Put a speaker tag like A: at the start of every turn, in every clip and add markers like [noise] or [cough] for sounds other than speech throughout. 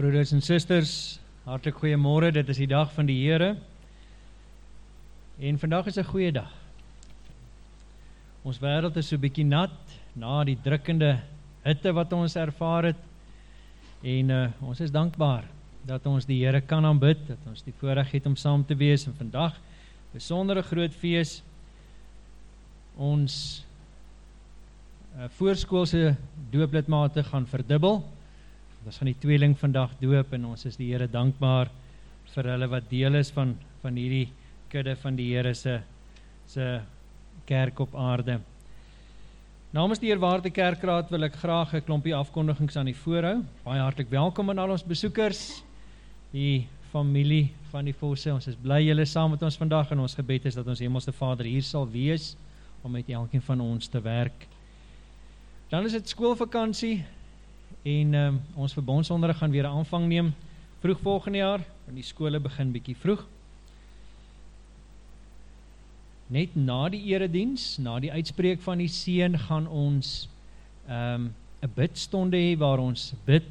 A: Broeders en susters, hartlik goeiemôre. Dit is die dag van die Here. En vandag is 'n goeie dag. Ons wêreld is so bietjie nat na die drukkende hitte wat ons ervaar het. En uh, ons is dankbaar dat ons die Here kan aanbid, dat ons die voorreg het om saam te wees en vandag besondere groot fees ons uh, voorskoolse dooplidmate gaan verdubbel. Ons gaan die tweeling vandag doop en ons is die Here dankbaar vir hulle wat deel is van van hierdie kudde van die Here se se kerk op aarde. Namens die eerwaarde kerkraad wil ek graag 'n klompie afkondigings aan die voorhou. Baie hartlik welkom aan al ons besoekers, die familie van die Vosse. Ons is bly julle saam met ons vandag en ons gebed is dat ons Hemelse Vader hier sal wees om met elkeen van ons te werk. Dan is dit skoolvakansie en um, ons verbondsonderrig gaan weer aanvang neem vroeg volgende jaar, want die skole begin bietjie vroeg. Net na die erediens, na die uitspreek van die seën gaan ons ehm, 'n um, bidstonde hê waar ons bid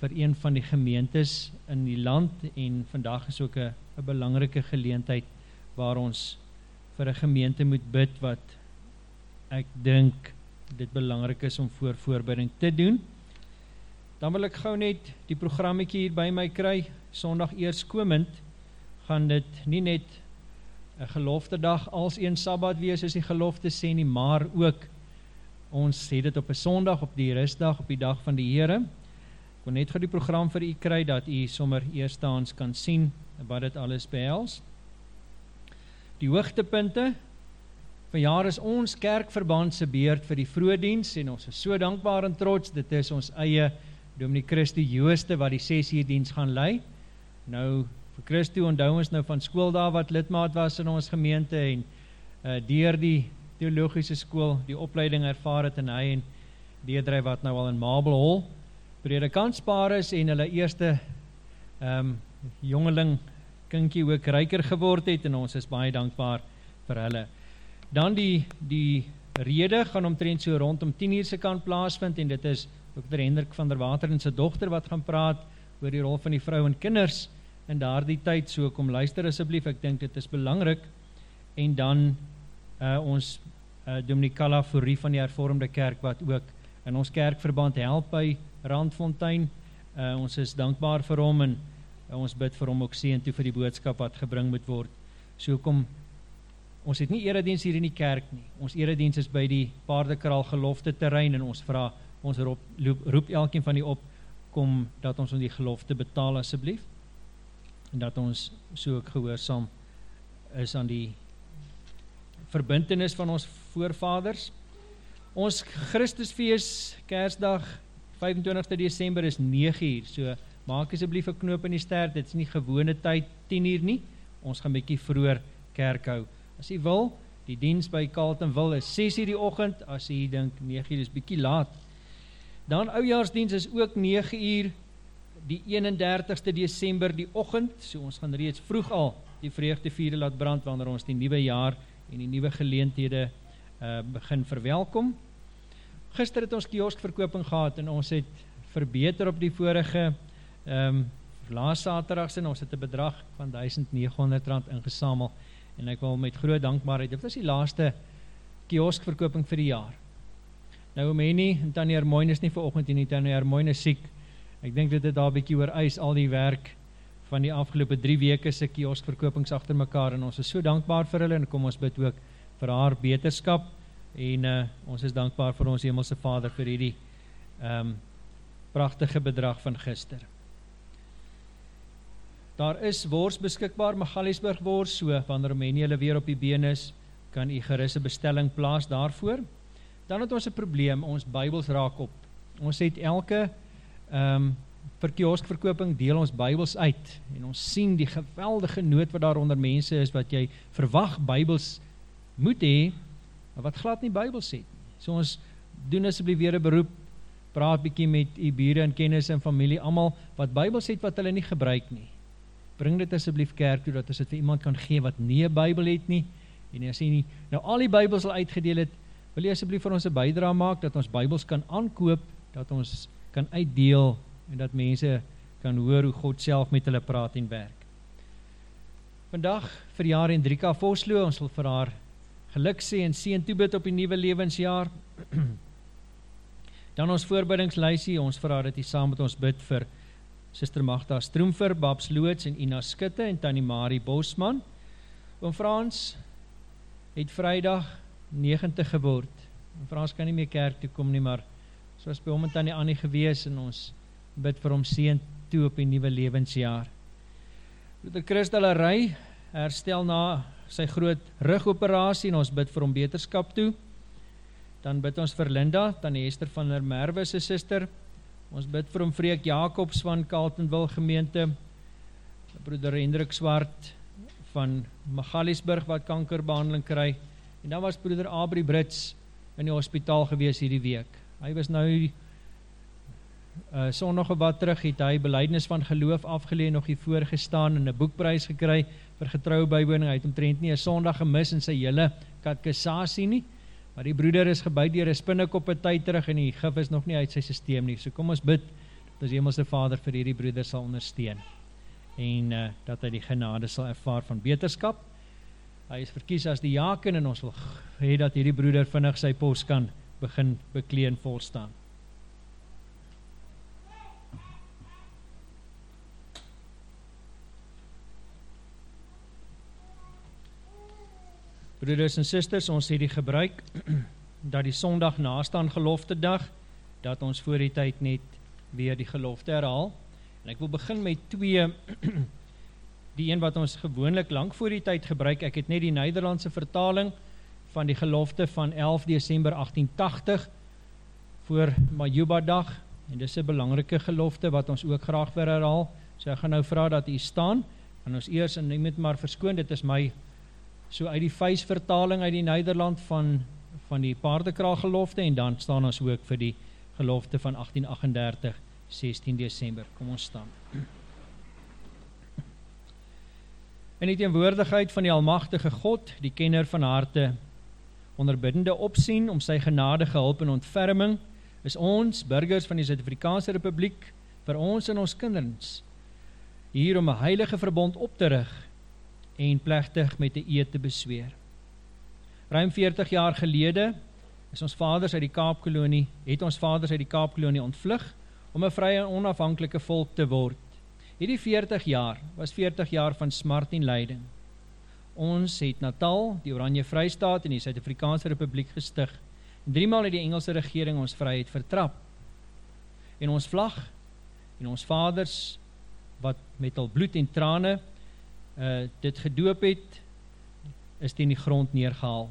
A: vir een van die gemeentes in die land en vandag is ook 'n 'n belangrike geleentheid waar ons vir 'n gemeente moet bid wat ek dink dit belangrik is om voor voorbereiding te doen. Dan wil ek gou net die programmetjie hier by my kry. Sondag eerskomend gaan dit nie net 'n gelofte dag als een Sabbat wees soos die gelofte sê nie, maar ook ons het dit op 'n Sondag op die rusdag op die dag van die Here. Ek wil net gou die program vir u kry dat u sommer eerstehands kan sien wat dit alles behels. Die hoogtepunte Vanjaar is ons kerkverband se beurt vir die vroediens en ons is so dankbaar en trots. Dit is ons eie Dominee Christo Jooste wat die 6 uur diens gaan lei. Nou vir Christo onthou ons nou van skool daar wat lidmaat was in ons gemeente en uh, deur die teologiese skool die opleiding ervaar het en hy en Deedrey wat nou al in Marble Hall predikanspaar is en hulle eerste ehm um, jongeling kinkie ook ryker geword het en ons is baie dankbaar vir hulle. Dan die die rede gaan omtrent so rondom 10:00 se kant plaasvind en dit is Dr. Hendrik van der Wateren se dogter wat gaan praat oor die rol van die vrou en kinders in daardie tyd. So kom luister asseblief, ek dink dit is belangrik. En dan uh ons uh Dominikala Fourie van die Hervormde Kerk wat ook in ons kerkverband help by Randfontein. Uh ons is dankbaar vir hom en uh, ons bid vir hom ook seën toe vir die boodskap wat gebring moet word. So kom Ons het nie erediens hier in die kerk nie. Ons erediens is by die Paardekraal gelofte terrein en ons vra ons roep, roep elkeen van die op, kom dat ons die gelofte betaal asseblief, en dat ons so ook gehoorzaam is aan die verbintenis van ons voorvaders. Ons Christusfeest, kersdag, 25 December is 9 uur, so maak asjeblief een knoop in die ster, dit is nie gewone tyd 10 uur nie, ons gaan bykie vroeger kerk hou. As jy wil, die dienst by Carlton wil is 6 uur die ochend, as jy denk 9 uur is bykie laat. Dan oujaarsdienst is ook 9 uur, die 31ste December die ochend, so ons gaan reeds vroeg al die vreugde vierde laat brand, wanneer ons die nieuwe jaar en die nieuwe geleenthede uh, begin verwelkom. Gister het ons kioskverkoping gehad en ons het verbeter op die vorige um, laas saterdags en ons het een bedrag van 1900 rand ingesamel en ek wil met groot dankbaarheid, dit was die laaste kioskverkoping vir die jaar. Nou Omeni en Tanya Hermoine is nie vir ochend en die Tanya Hermoine is siek. Ek dat dit daar bykie oor eis al die werk van die afgelopen drie weke se kioskverkopings achter mekaar en ons is so dankbaar vir hulle en kom ons bid ook vir haar beterskap en uh, ons is dankbaar vir ons hemelse vader vir die um, ehm, prachtige bedrag van gister. Daar is wors beskikbaar, Magaliesburg wors, so wanneer men jylle weer op die been is, kan jy gerisse bestelling plaas daarvoor. Dan het ons een probleem, ons bybels raak op. Ons het elke um, vir kioskverkoping deel ons bybels uit en ons sien die geweldige nood wat daar onder mense is wat jy verwag bybels moet hee, maar wat glad nie bybels het. So ons doen asjeblief weer een beroep, praat bykie met die bure en kennis en familie, allemaal wat bybels het wat hulle nie gebruik nie. Bring dit asjeblief kerk toe, dat as het vir iemand kan gee wat nie een bybel het nie, en as jy nie, nou al die bybels al uitgedeel het, wil jy asjeblief vir ons een bijdra maak, dat ons bybels kan aankoop, dat ons kan uitdeel en dat mense kan hoor hoe God self met hulle praat en werk. Vandag vir jaar en Drika Voslo, ons wil vir haar geluk sê en sê en toebid op die nieuwe levensjaar. Dan ons voorbiddingsluisie, ons haar dat die saam met ons bid vir Sister Magda Stroomver, Babs Loods en Ina Skutte en Tanny Marie Bosman. Oom Frans het vrijdag 90 geword. Oom Frans kan nie meer kerk toe kom nie, maar soos by hom en Tanny Annie gewees en ons bid vir hom seën toe op die nuwe lewensjaar. Broeder Christel Arey herstel na sy groot rugoperasie en ons bid vir hom beterskap toe. Dan bid ons vir Linda, tannie Esther van der Merwe se suster. Ons bid vir hom Freek Jacobs van Carltonville gemeente. Broeder Hendrik Swart van Magaliesburg wat kankerbehandeling kry. En dan was broeder Abri Brits in die hospitaal gewees hierdie week. Hy was nou uh, sondag of wat terug het. Hy beleidnis van geloof afgeleen nog hier voorgestaan en een boekprijs gekry vir getrouwe bijwoning, hy het omtrent nie een sondag gemis in sy hele katkesasie nie, maar die broeder is gebuid dier een spinnekop een tyd terug en die gif is nog nie uit sy systeem nie, so kom ons bid dat ons hemelse vader vir hierdie broeder sal ondersteun en uh, dat hy die genade sal ervaar van beterskap hy is verkies as die jaken en ons wil hee dat hierdie broeder vinnig sy post kan begin bekleen volstaan Broeders en sisters, ons het die gebruik [clears throat] dat die sondag naastaan gelofte dag, dat ons voor die tyd net weer die gelofte herhaal. En ek wil begin met twee, [clears throat] die een wat ons gewoonlik lang voor die tyd gebruik, ek het net die Nederlandse vertaling van die gelofte van 11 december 1880 voor Majuba dag, en dis een belangrike gelofte wat ons ook graag weer herhaal, so ek gaan nou vraag dat u staan, en ons eers, en neem het maar verskoon, dit is my so uit die vuisvertaling uit die Nederland van, van die paardekraalgelofte. En dan staan ons ook vir die gelofte van 1838, 16 december. Kom ons staan. In die teenwoordigheid van die almachtige God, die kenner van harte, onderbiddende opsien om sy genadige hulp en ontferming, is ons, burgers van die Zuid-Afrikaanse Republiek, vir ons en ons kinderings, hier om een heilige verbond op te rig, en plechtig met die eed te besweer. Ruim 40 jaar gelede is ons vaders uit die Kaapkolonie, het ons vaders uit die Kaapkolonie ontvlug om een vrye en onafhankelike volk te word. Hierdie 40 jaar was 40 jaar van smart en leiding. Ons het Natal, die Oranje Vrystaat en die Suid-Afrikaanse Republiek gestig. En driemaal het die Engelse regering ons vryheid vertrap. en ons vlag en ons vaders wat met hul bloed en trane uh dit gedoop het is teen die grond neergehaal.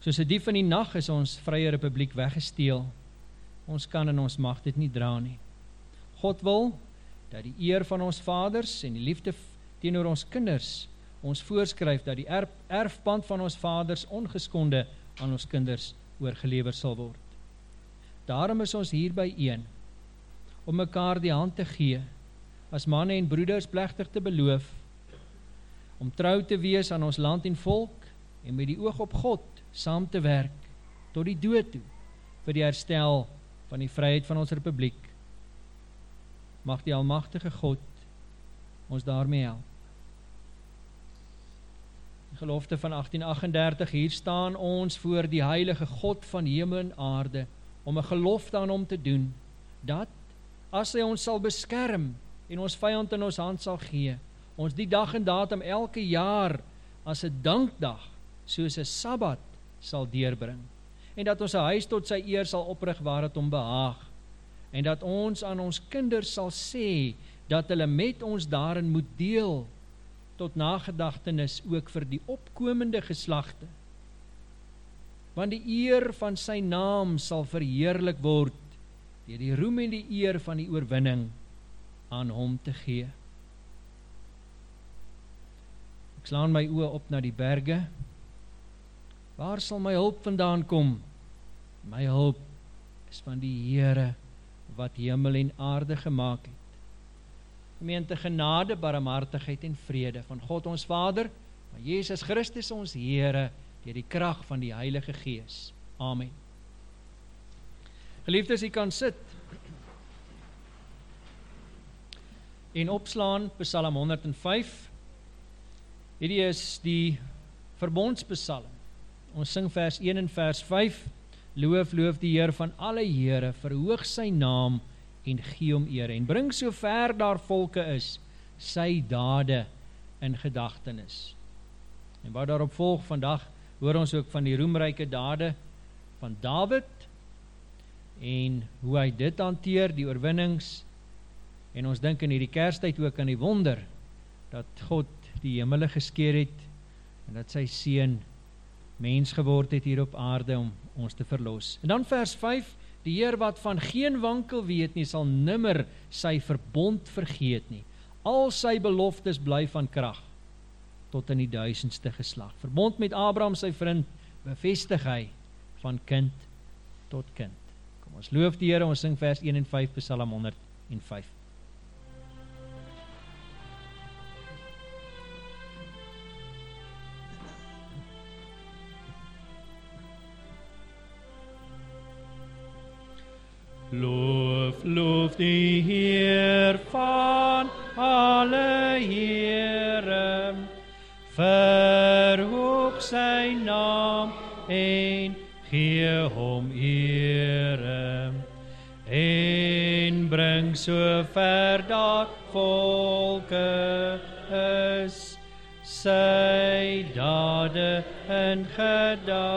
A: Soos 'n dief in die nag is ons vrye republiek weggesteel. Ons kan en ons mag dit nie dra nie. God wil dat die eer van ons vaders en die liefde teenoor ons kinders ons voorskryf dat die erf, erfpand van ons vaders ongeskonde aan ons kinders oorgelewer sal word. Daarom is ons hier by een om mekaar die hand te gee as manne en broeders plegtig te beloof om trou te wees aan ons land en volk en met die oog op God saam te werk tot die dood toe vir die herstel van die vryheid van ons republiek. Mag die almagtige God ons daarmee help. Die gelofte van 1838 hier staan ons voor die heilige God van hemel en aarde om 'n gelofte aan hom te doen dat as hy ons sal beskerm en ons vyand in ons hand sal gee. Ons die dag en datum elke jaar as 'n dankdag soos 'n Sabbat sal deurbring en dat ons 'n huis tot sy eer sal oprig waar dit hom behaag en dat ons aan ons kinders sal sê dat hulle met ons daarin moet deel tot nagedagtenis ook vir die opkomende geslagte want die eer van sy naam sal verheerlik word deur die roem en die eer van die oorwinning aan hom te gee. Ek slaan my oë op na die berge. Waar sal my hulp vandaan kom? My hulp is van die Here wat hemel en aarde gemaak het. Gemeente genade, barmhartigheid en vrede van God ons Vader, van Jesus Christus ons Here, deur die krag van die Heilige Gees. Amen. Geliefdes, u kan sit. en opslaan Psalm 105. Hierdie is die verbondspsalm. Ons sing vers 1 en vers 5. Loof, loof die Heer van alle Here, verhoog sy naam en gee hom eer en bring so ver daar volke is sy dade in gedagtenis. En wat daarop volg vandag, hoor ons ook van die roemryke dade van Dawid en hoe hy dit hanteer, die oorwinnings En ons dink in hierdie Kerstyd ook aan die wonder dat God die hemele geskeur het en dat sy seun mens geword het hier op aarde om ons te verlos. En dan vers 5: Die Heer wat van geen wankel weet nie, sal nimmer sy verbond vergeet nie. Al sy beloftes bly van krag tot in die duisendste geslag. Verbond met Abraham sy vriend bevestig hy van kind tot kind. Kom ons loof die Here, ons sing vers 1 en 5 Psalm 105. Loof, loof die Heer van alle Here. Verhoog sy naam en gee hom eer. En bring so ver dat volke is sy dade in gedagtenis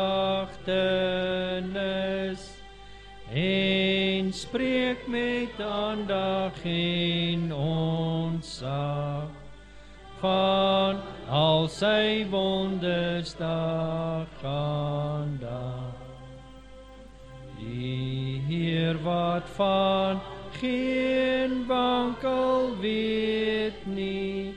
A: en spreek met aandag en ontzag van al sy wonders dag aan dag. Die Heer wat van geen wankel weet nie,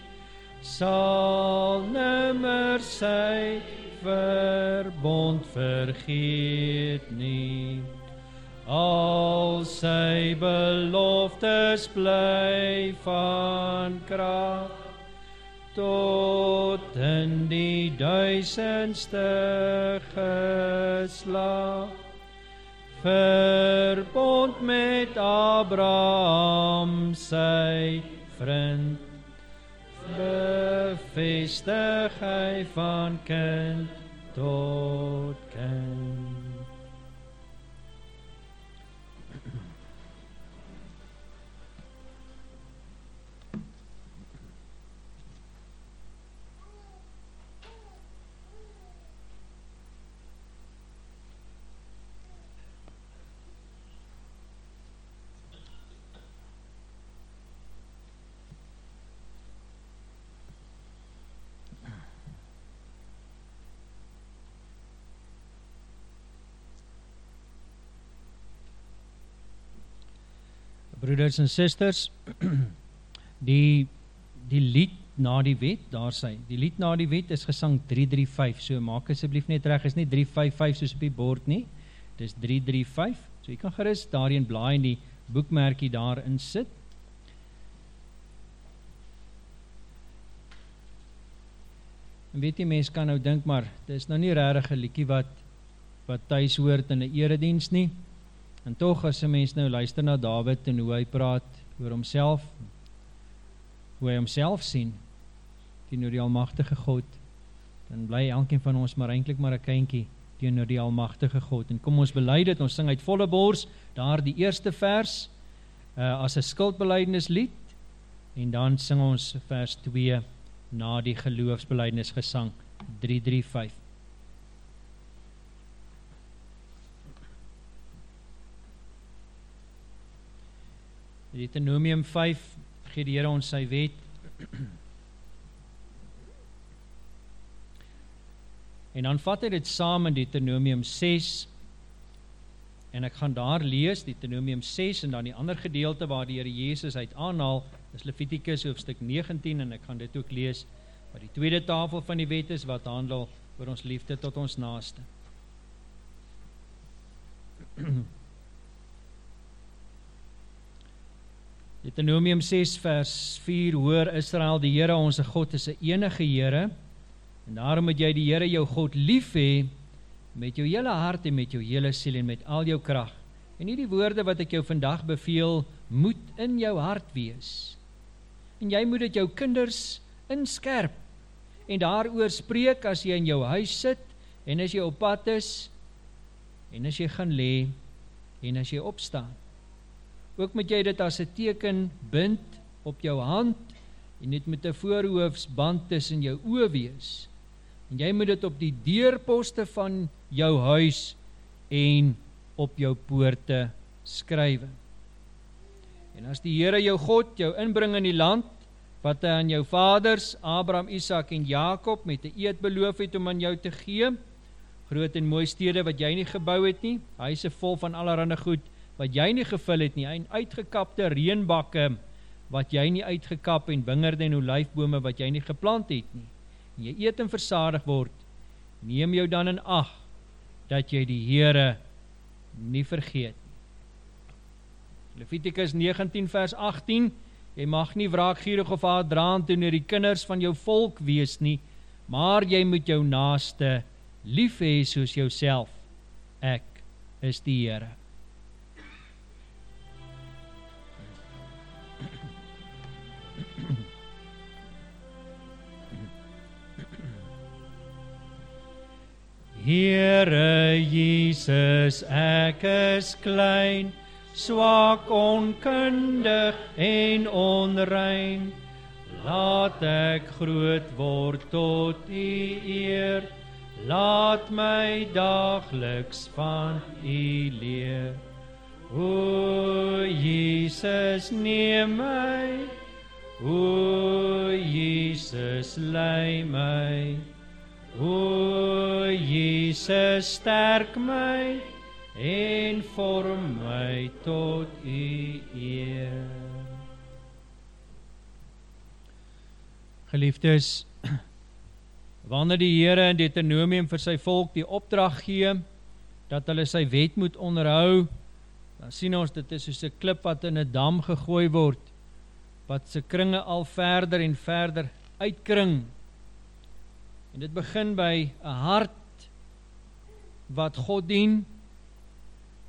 A: sal nimmer sy verbond vergeet nie. Al sy beloftes bly van krag tot in die duisendste geslag. Verbond met Abraham sy vriend bevestig hy van kind tot kind. Broeders en susters, [clears throat] die die lied na die wet, daar sê, die lied na die wet is gesang 335. So maak asseblief net reg, is nie 355 soos op die bord nie. Dis 335. So jy kan gerus daarin blaai en die boekmerkie daarin sit. En weet jy mense kan nou dink maar dis nou nie regtig 'n liedjie wat wat tuis hoort in 'n erediens nie. En tog as 'n mens nou luister na Dawid en hoe hy praat oor homself, hoe hy homself sien teenoor die almagtige God, dan bly elkeen van ons maar eintlik maar 'n kindjie teenoor die almagtige God. En kom ons bely dit, ons sing uit volle bors daar die eerste vers uh, as 'n skuldbelydenislied en dan sing ons vers 2 na die geloofsbelydenisgesang 335. Deuteronomium 5 gee die Here ons sy wet. En dan vat hy dit saam in Deuteronomium 6 en ek gaan daar lees Deuteronomium 6 en dan die ander gedeelte waar die Here Jesus uit aanhaal is Levitikus hoofstuk 19 en ek gaan dit ook lees wat die tweede tafel van die wet is wat handel oor ons liefde tot ons naaste. [clears throat] Deuteronomium 6 vers 4 Hoor Israel die Here ons God is 'n enige Here en daarom moet jy die Here jou God lief hê met jou hele hart en met jou hele siel en met al jou krag. En hierdie woorde wat ek jou vandag beveel moet in jou hart wees. En jy moet dit jou kinders inskerp en daaroor spreek as jy in jou huis sit en as jy op pad is en as jy gaan lê en as jy opstaan. Ook moet jy dit as 'n teken bind op jou hand en dit met 'n voorhoofsband tussen jou oë wees. En jy moet dit op die deurposte van jou huis en op jou poorte skryf. En as die Here jou God jou inbring in die land wat hy aan jou vaders Abraham, Isak en Jakob met 'n eed beloof het om aan jou te gee, groot en mooi stede wat jy nie gebou het nie, huise vol van allerlei goed wat jy nie gevul het nie, en uitgekapte reënbakke wat jy nie uitgekap en wingerde en olyfbome wat jy nie geplant het nie. En jy eet en versadig word. Neem jou dan in ag dat jy die Here nie vergeet nie. Levitikus 19 vers 18 Jy mag nie wraakgierig of haatdraand teenoor die kinders van jou volk wees nie, maar jy moet jou naaste lief hê soos jouself. Ek is die Here. Here Jesus, ek is klein, swak, onkundig en onrein. Laat ek groot word tot U eer. Laat my daagliks van U leer. O Jesus, neem my. O Jesus, lei my. O Jesus sterk my en vorm my tot u eer. Geliefdes, [clears throat] wanneer die Here in Deuteronomium vir sy volk die opdrag gee dat hulle sy wet moet onderhou, dan sien ons dit is soos 'n klip wat in 'n dam gegooi word wat se kringe al verder en verder uitkring En dit begin by 'n hart wat God dien.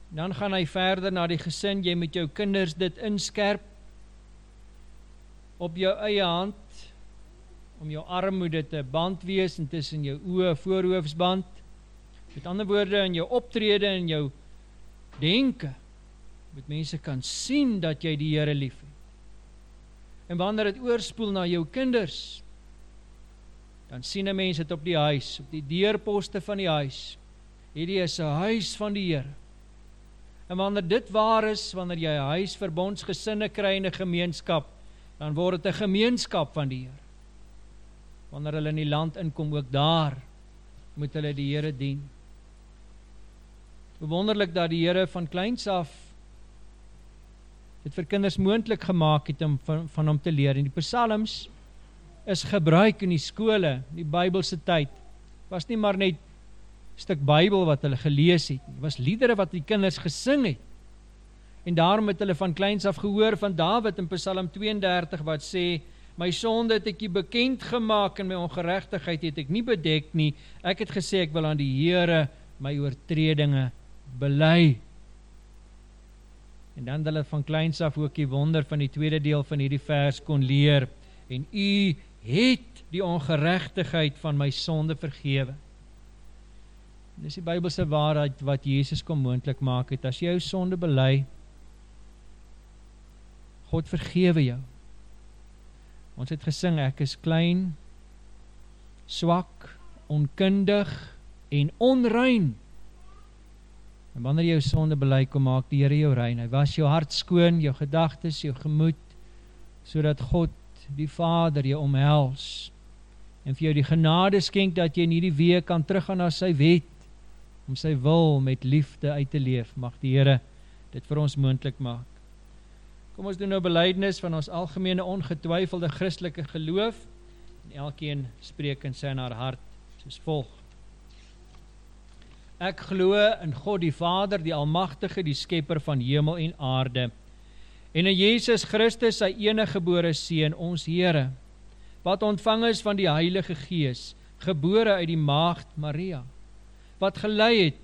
A: Dan gaan hy verder na die gesin, jy met jou kinders dit inskerp op jou eie hand om jou arm moet dit 'n band wees intussen jou oë voorhoofsband. Met ander woorde in jou optrede en jou denke moet mense kan sien dat jy die Here liefhet. En wanneer dit oorspoel na jou kinders, dan sien 'n mens dit op die huis, op die deurposte van die huis. Hierdie is 'n huis van die Here. En wanneer dit waar is, wanneer jy 'n huis verbondsgesinne kry in 'n gemeenskap, dan word dit 'n gemeenskap van die Here. Wanneer hulle in die land inkom, ook daar moet hulle die Here dien. Wonderlik dat die Here van kleins af dit vir kinders moontlik gemaak het om van, van hom te leer. En die psalms is gebruik in die skole, die Bybelse tyd. Was nie maar net stuk Bybel wat hulle gelees het nie. Was liedere wat die kinders gesing het. En daarom het hulle van kleins af gehoor van Dawid in Psalm 32 wat sê My sonde het ek bekend gemaak en my ongeregtigheid het ek nie bedek nie. Ek het gesê ek wil aan die Here my oortredinge bely. En dan hulle van kleins af ook die wonder van die tweede deel van hierdie vers kon leer en u het die ongeregtigheid van my sonde vergewe. Dis die Bybelse waarheid wat Jesus kom moontlik maak het as jy jou sonde bely God vergewe jou. Ons het gesing ek is klein, swak, onkundig en onrein. En wanneer jy jou sonde bely kom maak die Here jou rein. Hy was jou hart skoon, jou gedagtes, jou gemoed sodat God die Vader jou omhels en vir jou die genade skenk dat jy in hierdie week kan teruggaan na sy wet om sy wil met liefde uit te leef. Mag die Here dit vir ons moontlik maak. Kom ons doen nou belydenis van ons algemene ongetwyfelde Christelike geloof en elkeen spreek in sy en haar hart soos volg. Ek glo in God die Vader, die Almagtige, die Skepper van hemel en aarde. En in Jesus Christus, sy eniggebore seun, ons Here, wat ontvang is van die Heilige Gees, gebore uit die maagd Maria, wat gelei het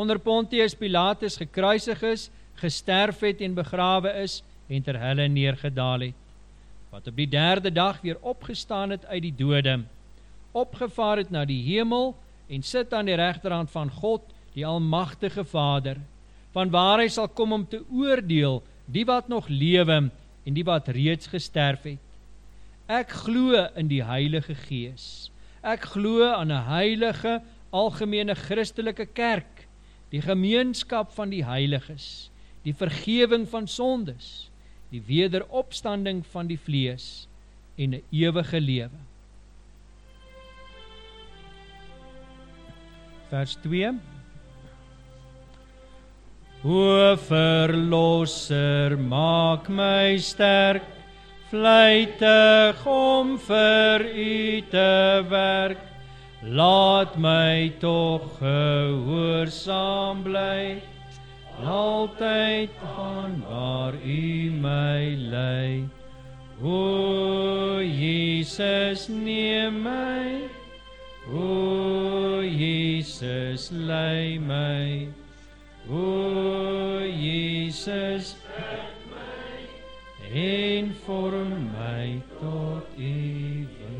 A: onder Pontius Pilatus gekruisig is, gesterf het en begrawe is en ter helle neergedaal het, wat op die 3de dag weer opgestaan het uit die dode, opgevaar het na die hemel en sit aan die regterhand van God, die almagtige Vader, van waar hy sal kom om te oordeel die wat nog lewe en die wat reeds gesterf het. Ek glo in die Heilige Gees. Ek glo aan 'n heilige algemene Christelike kerk, die gemeenskap van die heiliges, die vergifnis van sondes, die wederopstanding van die vlees en 'n ewige lewe. vers 2 O verlosser maak my sterk. Vleitig om vir u te werk. Laat my tog gehoorsaam bly. Altyd aan waar u my lei. O Jesus neem my. O Jesus, lei my. O Jesus, bid my en vorm my tot U wil.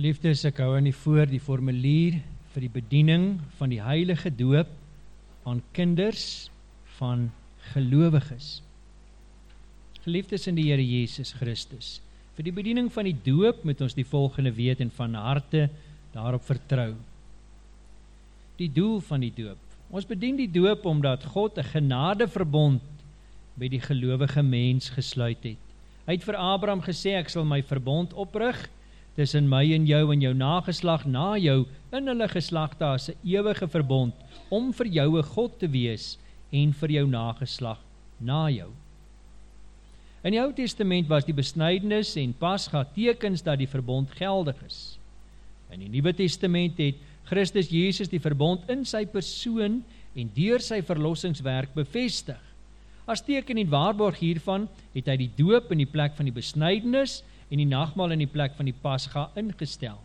A: Liefdes, ek hou aan die voor die formulier vir die bediening van die heilige doop aan kinders van gelowiges. Geliefdes in die Here Jesus Christus, vir die bediening van die doop moet ons die volgende weet en van harte daarop vertrou. Die doel van die doop. Ons bedien die doop omdat God 'n genadeverbond met die gelowige mens gesluit het. Hy het vir Abraham gesê ek sal my verbond oprig tussen my en jou en jou nageslag na jou in hulle geslagte as 'n ewige verbond om vir jou 'n God te wees en vir jou nageslag na jou. In die Ou Testament was die besnydenis en Pasga tekens dat die verbond geldig is. In die Nuwe Testament het Christus Jesus die verbond in sy persoon en deur sy verlossingswerk bevestig. As teken en waarborg hiervan het hy die doop in die plek van die besnydenis en die nagmaal in die plek van die Pasga ingestel.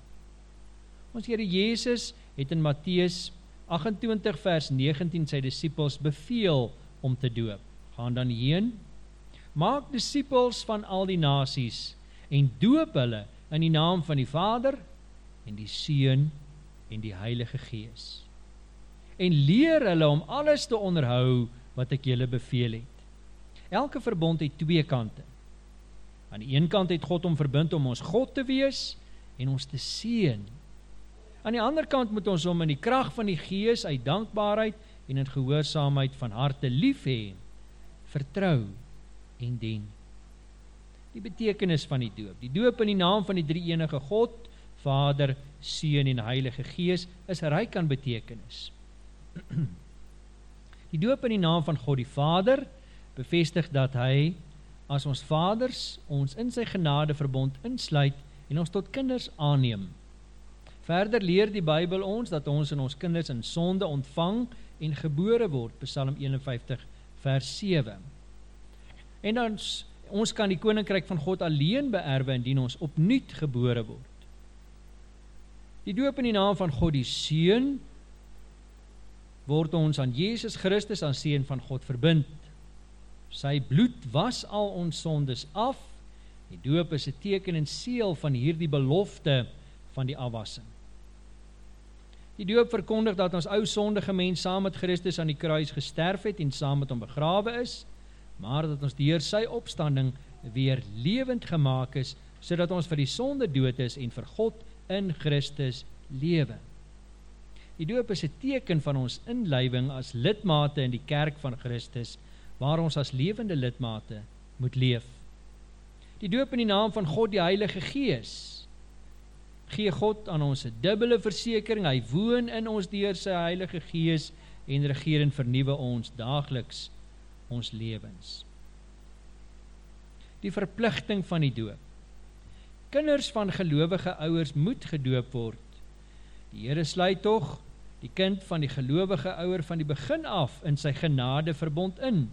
A: Ons Here Jesus het in Matteus 28 vers 19 sy disippels beveel om te doop. Gaan dan heen, maak disippels van al die nasies en doop hulle in die naam van die Vader en die Seun en die Heilige Gees. En leer hulle om alles te onderhou wat ek julle beveel het. Elke verbond het twee kante. Aan die een kant het God hom verbind om ons God te wees en ons te seën. Aan die ander kant moet ons hom in die krag van die Gees uit dankbaarheid en in gehoorsaamheid van harte lief hê, vertrou en dien. Die betekenis van die doop. Die doop in die naam van die drie enige God, Vader, Seun en Heilige Gees is ryk aan betekenis. [clears throat] Die doop in die naam van God die Vader bevestig dat hy as ons vaders ons in sy genade verbond insluit en ons tot kinders aanneem. Verder leer die Bybel ons dat ons in ons kinders in sonde ontvang en gebore word, Psalm 51 vers 7. En ons ons kan die koninkryk van God alleen beerwe indien ons opnuut gebore word. Die doop in die naam van God die Seun word ons aan Jesus Christus aan seun van God verbind. Sy bloed was al ons sondes af. Die doop is 'n teken en seël van hierdie belofte van die afwassing. Die doop verkondig dat ons ou sondige mens saam met Christus aan die kruis gesterf het en saam met hom begrawe is, maar dat ons deur sy opstanding weer lewend gemaak is sodat ons vir die sonde dood is en vir God in Christus lewe. Die doop is 'n teken van ons inlywing as lidmate in die kerk van Christus waar ons as lewende lidmate moet leef. Die doop in die naam van God die Heilige Gees gee God aan ons 'n dubbele versekering. Hy woon in ons deur sy Heilige Gees en regeer en vernuwe ons daagliks ons lewens. Die verpligting van die doop. Kinders van gelowige ouers moet gedoop word. Die Here sluit tog die kind van die gelowige ouer van die begin af in sy genade verbond in.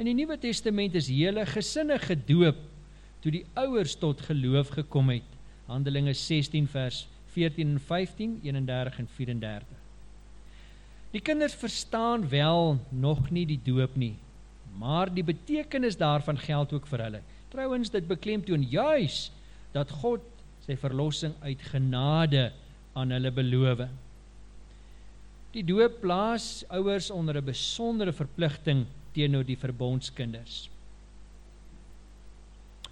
A: In die Nuwe Testament is hele gesinne gedoop toe die ouers tot geloof gekom het. Handelinge 16 vers 14 en 15, 31 en 34. Die kinders verstaan wel nog nie die doop nie, maar die betekenis daarvan geld ook vir hulle. Trouwens dit beklemtoon juis dat God sy verlossing uit genade aan hulle beloof. Die doop plaas ouers onder 'n besondere verpligting teenoor die verbondskinders.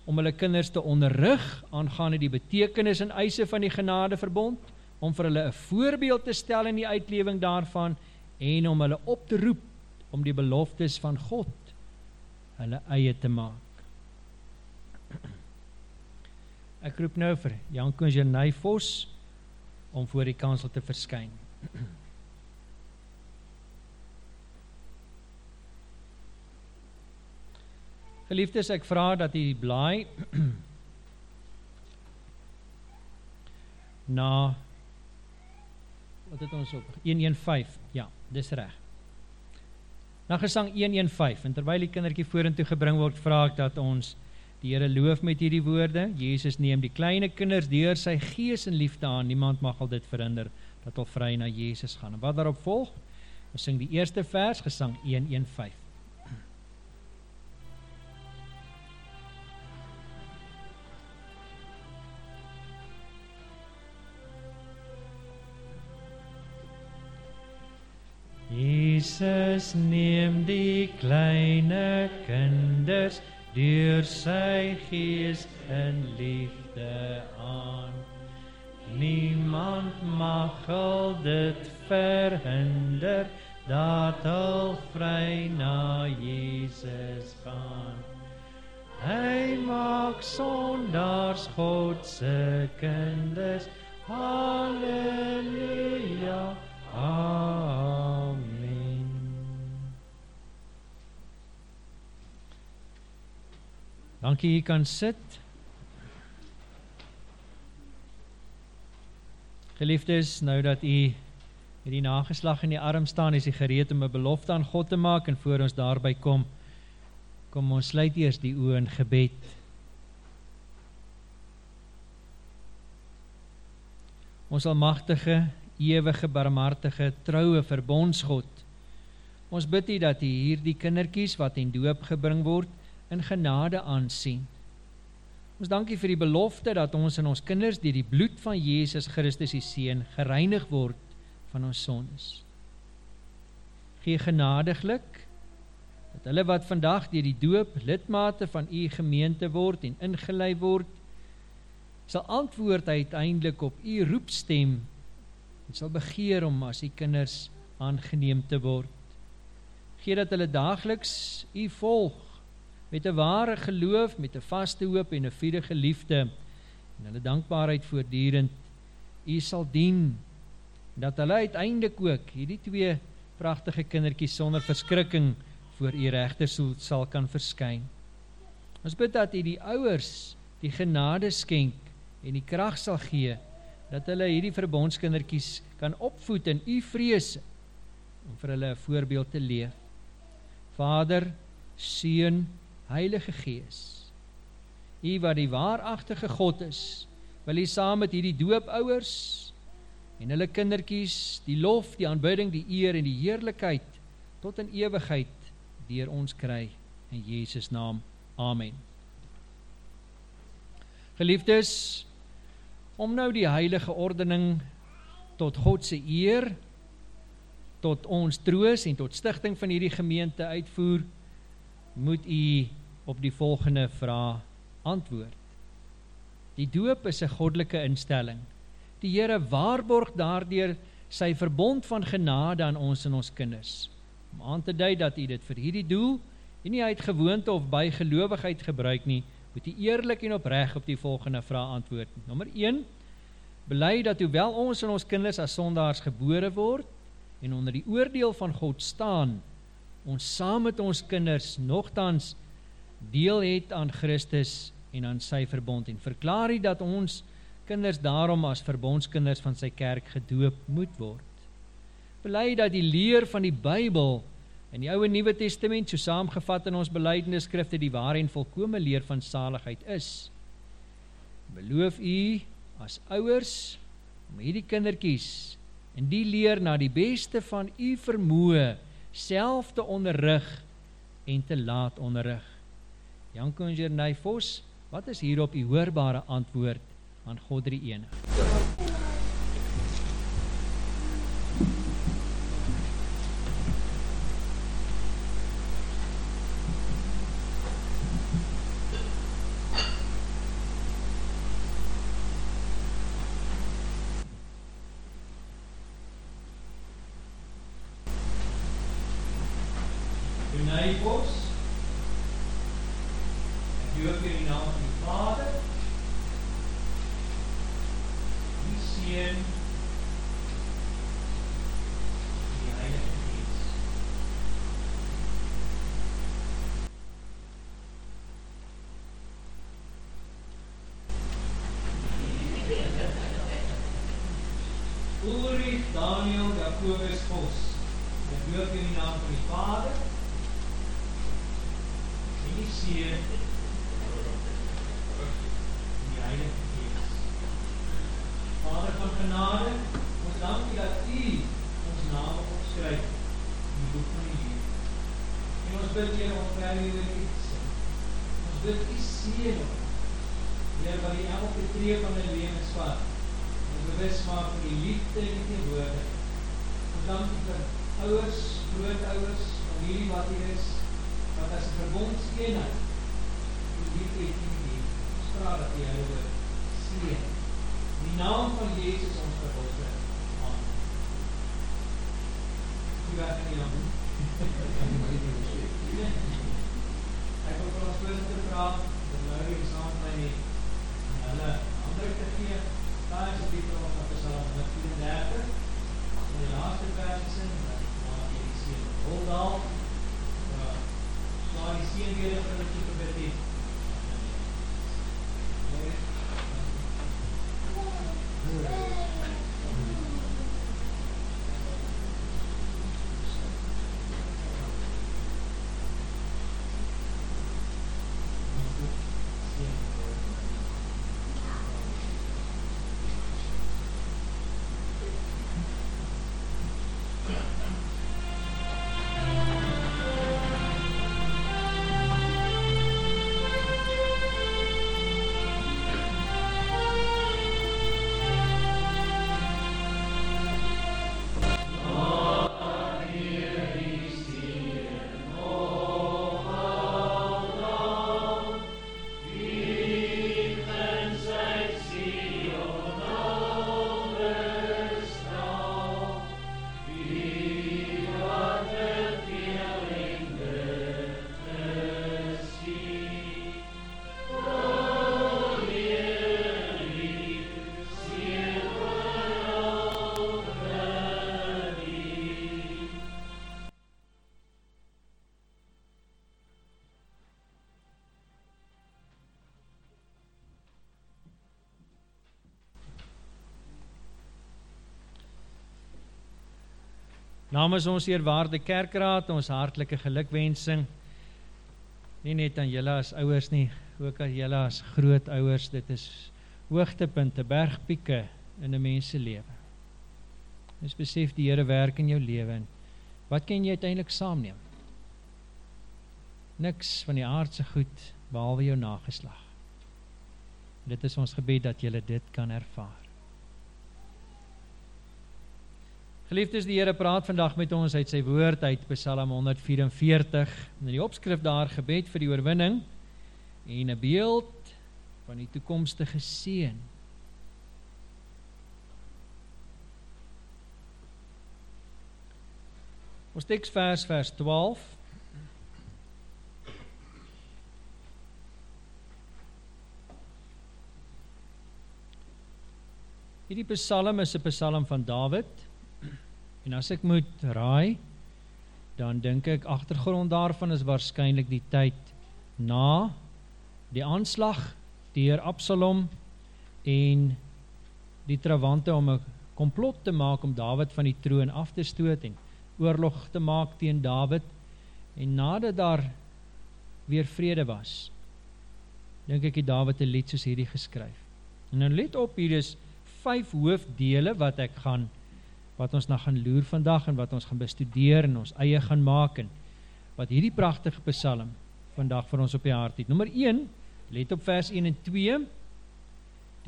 A: Om hulle kinders te onderrig aangaande die betekenis en eise van die genadeverbond, om vir hulle 'n voorbeeld te stel in die uitlewing daarvan en om hulle op te roep om die beloftes van God hulle eie te maak. Ek roep nou vir Jan Konjerney Vos om voor die kansel te verskyn. Geliefdes, ek vra dat u blaai [clears throat] na wat het ons op 115. Ja, dis reg. Na gesang 115 en terwyl die kindertjie vorentoe gebring word, vra ek dat ons die Here loof met hierdie woorde. Jesus neem die klein kinders deur sy gees en liefde aan. Niemand mag al dit verhinder dat hulle vry na Jesus gaan. En wat daarop volg? Ons sing die eerste vers, gesang 115. Jesus neem die kleine kinders deur sy gees in liefde aan. Niemand mag al dit verhinder dat hulle vry na Jesus gaan. Hy maak sondaars God se kinders. Halleluja. Amen. Dankie jy kan sit. Geliefdes, nou dat u met die nageslag in die arm staan, is u gereed om 'n belofte aan God te maak en voor ons daarby kom, kom ons sluit eers die oë in gebed. Ons almagtige, ewige, barmhartige, troue verbondsgod. Ons bid U dat U hierdie kindertjies wat in doop gebring word, in genade aansien. Ons dankie vir die belofte dat ons en ons kinders deur die bloed van Jesus Christus die seun gereinig word van ons sondes. Gee genadiglik dat hulle wat vandag deur die doop lidmate van u gemeente word en ingelei word sal antwoord uiteindelik op u roepstem en sal begeer om as u kinders aangeneem te word. Gee dat hulle daagliks U volg met 'n ware geloof, met 'n vaste hoop en 'n vurige liefde en hulle dankbaarheid voortdurend U sal dien. Dat hulle uiteindelik ook hierdie twee pragtige kindertjies sonder verskrikking voor U regterstoel sal kan verskyn. Ons bid dat U die ouers die genade skenk en die krag sal gee dat hulle hierdie verbondskindertjies kan opvoed in U vrese om vir hulle 'n voorbeeld te leef. Vader, Seun, Heilige Gees. U wat die waaragtige God is, wil U saam met hierdie doopouers en hulle kindertjies die lof, die aanbidding, die eer en die heerlikheid tot in ewigheid deur ons kry in Jesus naam. Amen. Geliefdes, om nou die heilige ordening tot God se eer tot ons troos en tot stigting van hierdie gemeente uitvoer, moet u op die volgende vraag antwoord. Die doop is 'n goddelike instelling. Die Here waarborg daardeur sy verbond van genade aan ons en ons kinders. Om aan te dui dat u dit vir hierdie doel en nie uit gewoonte of by gelowigheid gebruik nie, moet u eerlik en opreg op die volgende vraag antwoord. Nommer 1: Bely dat hoewel ons en ons kinders as sondaars gebore word, en onder die oordeel van God staan, ons saam met ons kinders nogtans deel het aan Christus en aan sy verbond en verklaar hy dat ons kinders daarom as verbondskinders van sy kerk gedoop moet word. Bely dat die leer van die Bybel in die Ou en Nuwe Testament so saamgevat in ons belydenisskrifte die ware en volkomme leer van saligheid is. Beloof u as ouers om hierdie kindertjies en die leer na die beste van u vermoë self te onderrig en te laat onderrig. Jan Konjernay Vos, wat is hierop u hoorbare antwoord aan God drie enig? die Here wil seën. Die naam van Jesus ons verlosser. Amen. Goed werk aan die Jan. Ek wil vir ons voorste vra dat Laurie nou saam met my en hulle ander te gee. Daar is die vraag van Psalm 34. Die laaste vers in waar jy sien, "Hou daal." Ja. Sal jy sien weer dat jy gebid het. Yeah. Namens ons eerwaarde kerkraad, ons hartlike gelukwensing nie net aan julle as ouers nie, ook aan julle as grootouers. Dit is hoogtepunte, bergpieke in 'n mens se lewe. Jy besef die Here werk in jou lewe en wat kan jy uiteindelik saamneem? Niks van die aardse goed behalwe jou nageslag. Dit is ons gebed dat jy dit kan ervaar. Geliefdes, die Here praat vandag met ons uit sy woord uit Psalm 144. In die opskrif daar gebed vir die oorwinning en 'n beeld van die toekomstige seën. Ons teksvers vers 12. Hierdie Psalm is 'n Psalm van Dawid. En as ek moet raai, dan dink ek agtergrond daarvan is waarskynlik die tyd na die aanslag deur Absalom en die trawante om 'n komplot te maak om Dawid van die troon af te stoot en oorlog te maak teen Dawid en nadat daar weer vrede was dink ek het Dawid 'n lied soos hierdie geskryf. En nou let op hier is vyf hoofdele wat ek gaan wat ons nou gaan loer vandag en wat ons gaan bestudeer en ons eie gaan maak en wat hierdie pragtige psalm vandag vir ons op die hart het. Nommer 1, let op vers 1 en 2.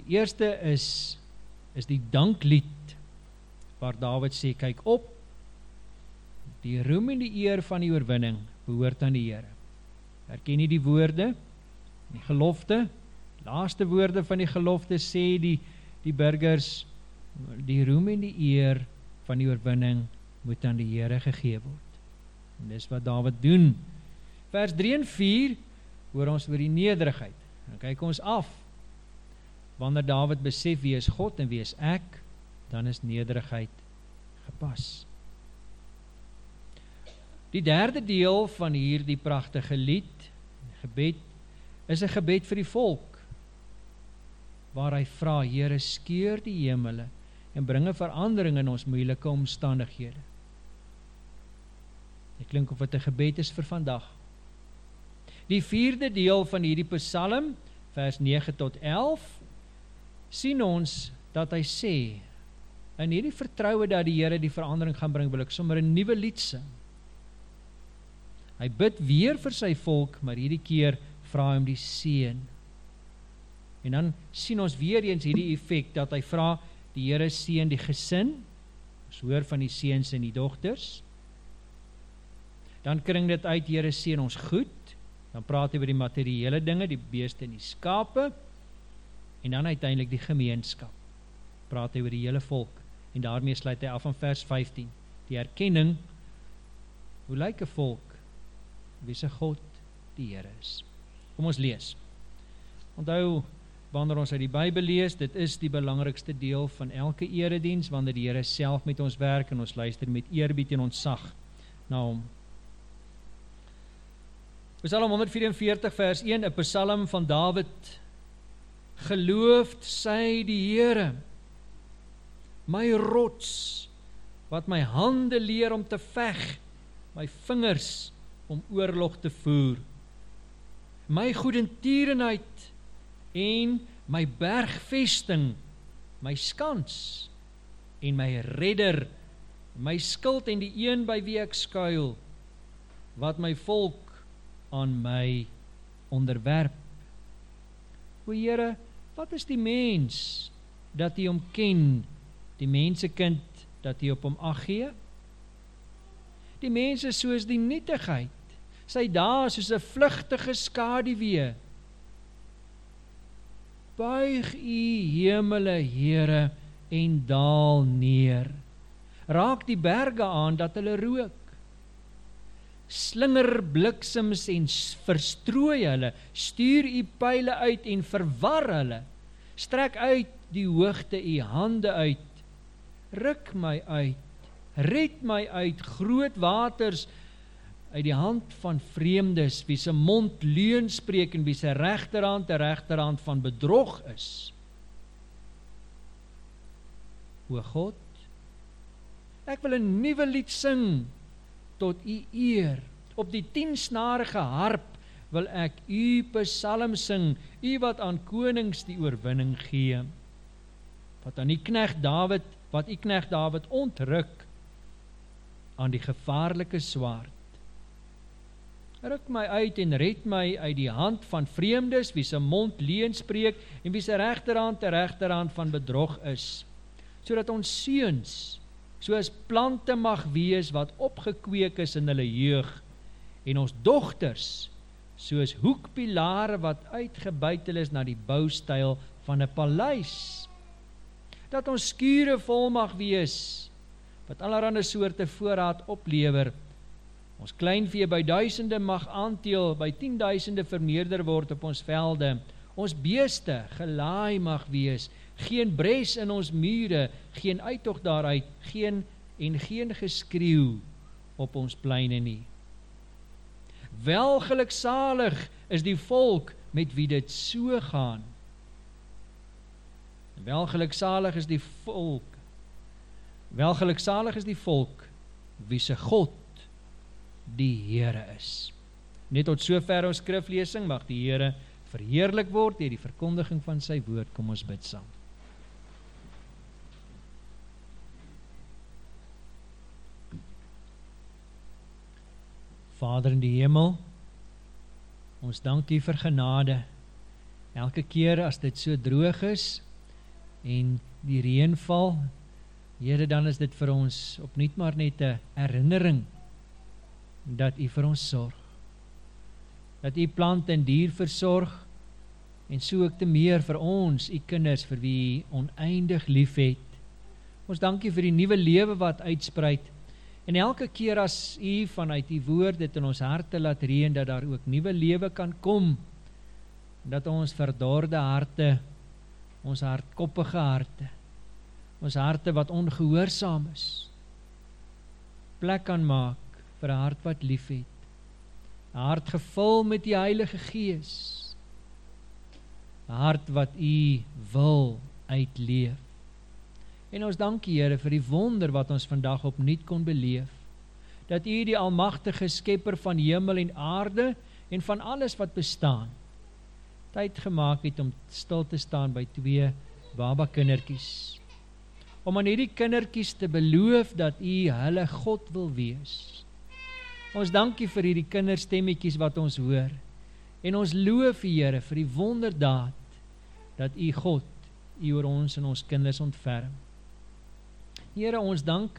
A: Die eerste is is die danklied waar Dawid sê kyk op die roem en die eer van die oorwinning behoort aan die Here. Erken jy die woorde? Die gelofte, laaste woorde van die gelofte sê die die burgers die roem en die eer van die oorwinning moet aan die Here gegee word. En dis wat Dawid doen. Vers 3 en 4 hoor ons oor die nederigheid. Dan kyk ons af. Wanneer Dawid besef wie is God en wie is ek, dan is nederigheid gepas. Die derde deel van hierdie pragtige lied, gebed, is 'n gebed vir die volk waar hy vra Here skeur die hemele en bring 'n verandering in ons moeilike omstandighede. Dit klink of dit 'n gebed is vir vandag. Die 4de deel van hierdie Psalm, vers 9 tot 11, sien ons dat hy sê in hierdie vertroue dat die Here die verandering gaan bring, wil ek sommer 'n nuwe lied sing. Hy bid weer vir sy volk, maar hierdie keer vra hy om die seën. En dan sien ons weer eens hierdie effek dat hy vra Die Here seën die gesin. Ons hoor van die seuns en die dogters. Dan kring dit uit Here seën ons goed. Dan praat hy oor die materiële dinge, die beeste en die skape. En dan uiteindelik die gemeenskap. Praat hy oor die hele volk en daarmee sluit hy af van vers 15. Die erkenning hoe lyk 'n volk wie se God die Here is. Kom ons lees. Onthou wanneer ons uit die Bybel lees, dit is die belangrikste deel van elke erediens wanneer die Here self met ons werk en ons luister met eerbied en ontzag na hom. Psalm 144 vers 1, 'n Psalm van Dawid. Geloofd sy die Here, my rots wat my hande leer om te veg, my vingers om oorlog te voer. My goedertierenheid en my bergvesting, my skans en my redder, my skild en die een by wie ek skuil, wat my volk aan my onderwerp. O Here, wat is die mens dat U hom ken, die mensekind dat U op hom ag gee? Die mense soos die nietigheid, sy dae soos 'n vlugtige skaduwee buig u hemele Here en daal neer. Raak die berge aan dat hulle rook. Slinger bliksems en verstrooi hulle. Stuur u pile uit en verwar hulle. Strek uit die hoogte u hande uit. Ruk my uit. Red my uit groot waters uit die hand van vreemdes wie se mond leuen spreek en wie se regterhand 'n regterhand van bedrog is. O God, Ek wil 'n nuwe lied sing tot u eer. Op die 10 snarige harp wil ek u psalm sing, u wat aan konings die oorwinning gee. Wat aan die knegt Dawid, wat u knegt Dawid ontruk aan die gevaarlike swaard. Ruk my uit en red my uit die hand van vreemdes wie se mond leuen spreek en wie se regterhand te regterhand van bedrog is, sodat ons seuns soos plante mag wees wat opgekweek is in hulle jeug en ons dogters soos hoekpilare wat uitgebuitel is na die boustyl van 'n paleis. Dat ons skure vol mag wees wat allerlei soorte voorraad oplewer Ons kleinvee by duisende mag aanteel, by 10000de vermeerder word op ons velde. Ons beeste gelaai mag wees, geen bres in ons mure, geen uittog daaruit, geen en geen geskreeu op ons pleine nie. Welgeluksalig is die volk met wie dit so gaan. Welgeluksalig is die volk. Welgeluksalig is die volk wie se God die Here is. Net tot sover ons skriflesing mag die Here verheerlik word deur die verkondiging van sy woord. Kom ons bid saam. Vader in die hemel, ons dank U vir genade. Elke keer as dit so droog is en die reën val, Here, dan is dit vir ons opnuut maar net 'n herinnering dat U vir ons sorg. Dat U plant en dier versorg en so ook te meer vir ons, U kinders vir wie U oneindig liefhet. Ons dankie vir die nuwe lewe wat uitspruit. En elke keer as U vanuit U woord dit in ons harte laat reën dat daar ook nuwe lewe kan kom. Dat ons verdorde harte, ons hardkoppige harte, ons harte wat ongehoorsaam is, plek kan maak vir 'n hart wat liefhet. 'n Hart gevul met die Heilige Gees. 'n Hart wat U wil uitleef. En ons dank U Here vir die wonder wat ons vandag opnuut kon beleef. Dat U die almagtige skepper van hemel en aarde en van alles wat bestaan tyd gemaak het om stil te staan by twee baba kindertjies. Om aan hierdie kindertjies te beloof dat U hulle God wil wees. Ons dankie vir hierdie kinderstemmetjies wat ons hoor. En ons loof U Here vir die wonderdaad dat U God U oor ons en ons kinders ontferm. Here, ons dank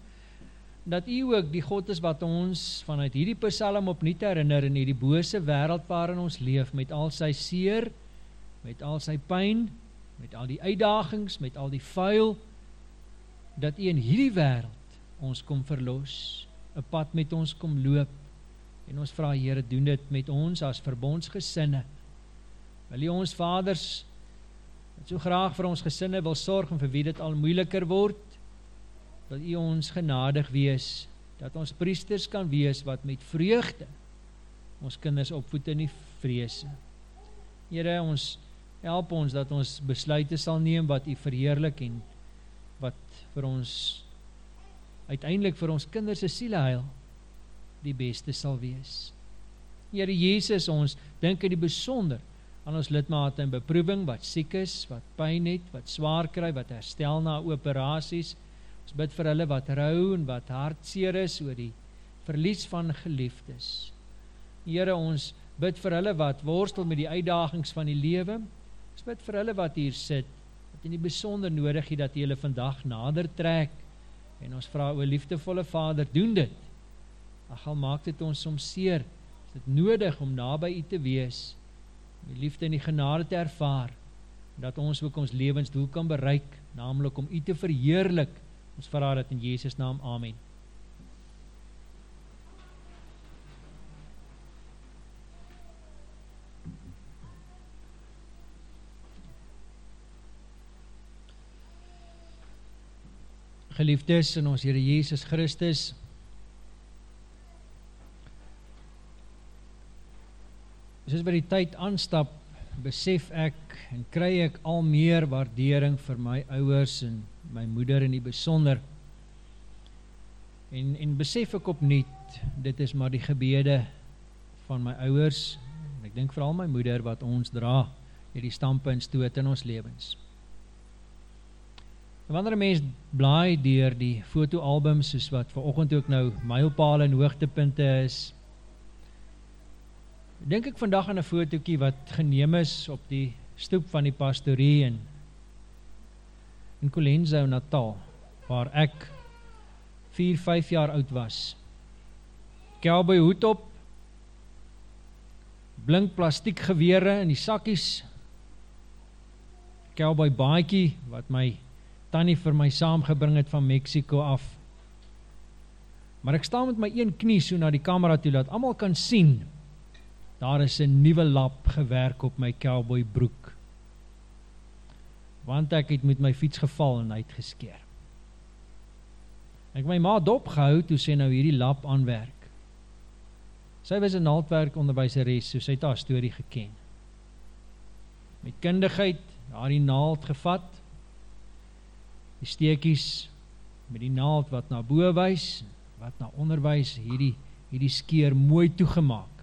A: dat U ook die God is wat ons vanuit hierdie Psalm opnuut herinner in hierdie bose wêreld waarin ons leef met al sy seer, met al sy pyn, met al die uitdagings, met al die vuil dat U in hierdie wêreld ons kom verlos, 'n pad met ons kom loop En ons vra Here, doen dit met ons as verbondsgesinne. Wil U ons vaders wat so graag vir ons gesinne wil sorg en vir wie dit al moeiliker word, wil U ons genadig wees dat ons priesters kan wees wat met vreugde ons kinders opvoed in die vrese. Here, ons help ons dat ons besluite sal neem wat U verheerlik en wat vir ons uiteindelik vir ons kinders se siele heil die beste sal wees. Here Jesus, ons dink in die besonder aan ons lidmate in beproewing wat siek is, wat pyn het, wat swaar kry, wat herstel na operasies. Ons bid vir hulle wat rou en wat hartseer is oor die verlies van geliefdes. Here, ons bid vir hulle wat worstel met die uitdagings van die lewe. Ons bid vir hulle wat hier sit, wat in die besonder nodig het dat jy hulle vandag nader trek. En ons vra o liefdevolle Vader, doen dit Ag al maak dit ons soms seer. Is dit nodig om naby U te wees? Om die liefde en die genade te ervaar dat ons ook ons lewensdoel kan bereik, naamlik om U te verheerlik. Ons vra dit in Jesus naam. Amen. Geliefdes in ons Here Jesus Christus, soos by die tyd aanstap, besef ek en kry ek al meer waardering vir my ouers en my moeder in die besonder. En en besef ek opnuut, dit is maar die gebede van my ouers en ek dink veral my moeder wat ons dra hierdie stampe en stoot in ons lewens. En wanneer 'n mens blaai deur die fotoalbums soos wat vanoggend ook nou mylpale en hoogtepunte is, dink ek vandag aan 'n fotootjie wat geneem is op die stoep van die pastorie in in Colenso Natal waar ek 4, 5 jaar oud was. Cowboy hoed op, blink plastiek gewere in die sakkies, cowboy baadjie wat my tannie vir my saamgebring het van Mexico af. Maar ek staan met my een knie so na die kamera toe dat almal kan sien. Daar is 'n nuwe lap gewerk op my cowboy broek. Want ek het met my fiets geval en uitgeskeer. Ek my ma dopgehou toe sy nou hierdie lap aanwerk. Sy was 'n naaldwerk onderwyseres, so sy het haar storie geken. Met kundigheid daardie naald gevat, die steekies met die naald wat na bo wys, wat na onder wys, hierdie hierdie skeer mooi toegemaak.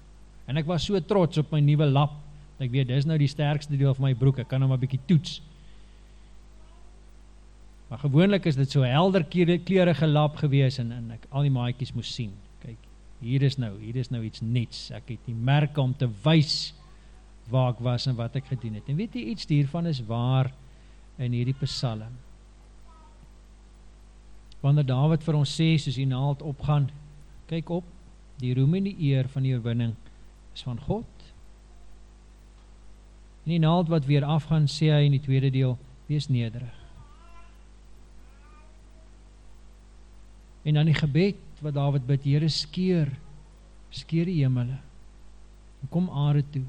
A: En ek was so trots op my nuwe lap. Ek weet dis nou die sterkste deel van my broek. Ek kan hom 'n bietjie toets. Maar gewoonlik is dit so helder kleurige lap gewees en en ek al die maatjies moes sien. Kyk, hier is nou, hier is nou iets nuuts. Ek het die merke om te wys waar ek was en wat ek gedoen het. En weet jy iets hiervan is waar in hierdie Psalm. Wanneer Dawid vir ons sê soos die naald opgaan, kyk op, die roem en die eer van die oorwinning is van God. En die naald wat weer afgaan, sê hy in die tweede deel, wees nederig. En dan die gebed wat Dawid bid, Here skeer, skeer die hemele. En kom aarde toe.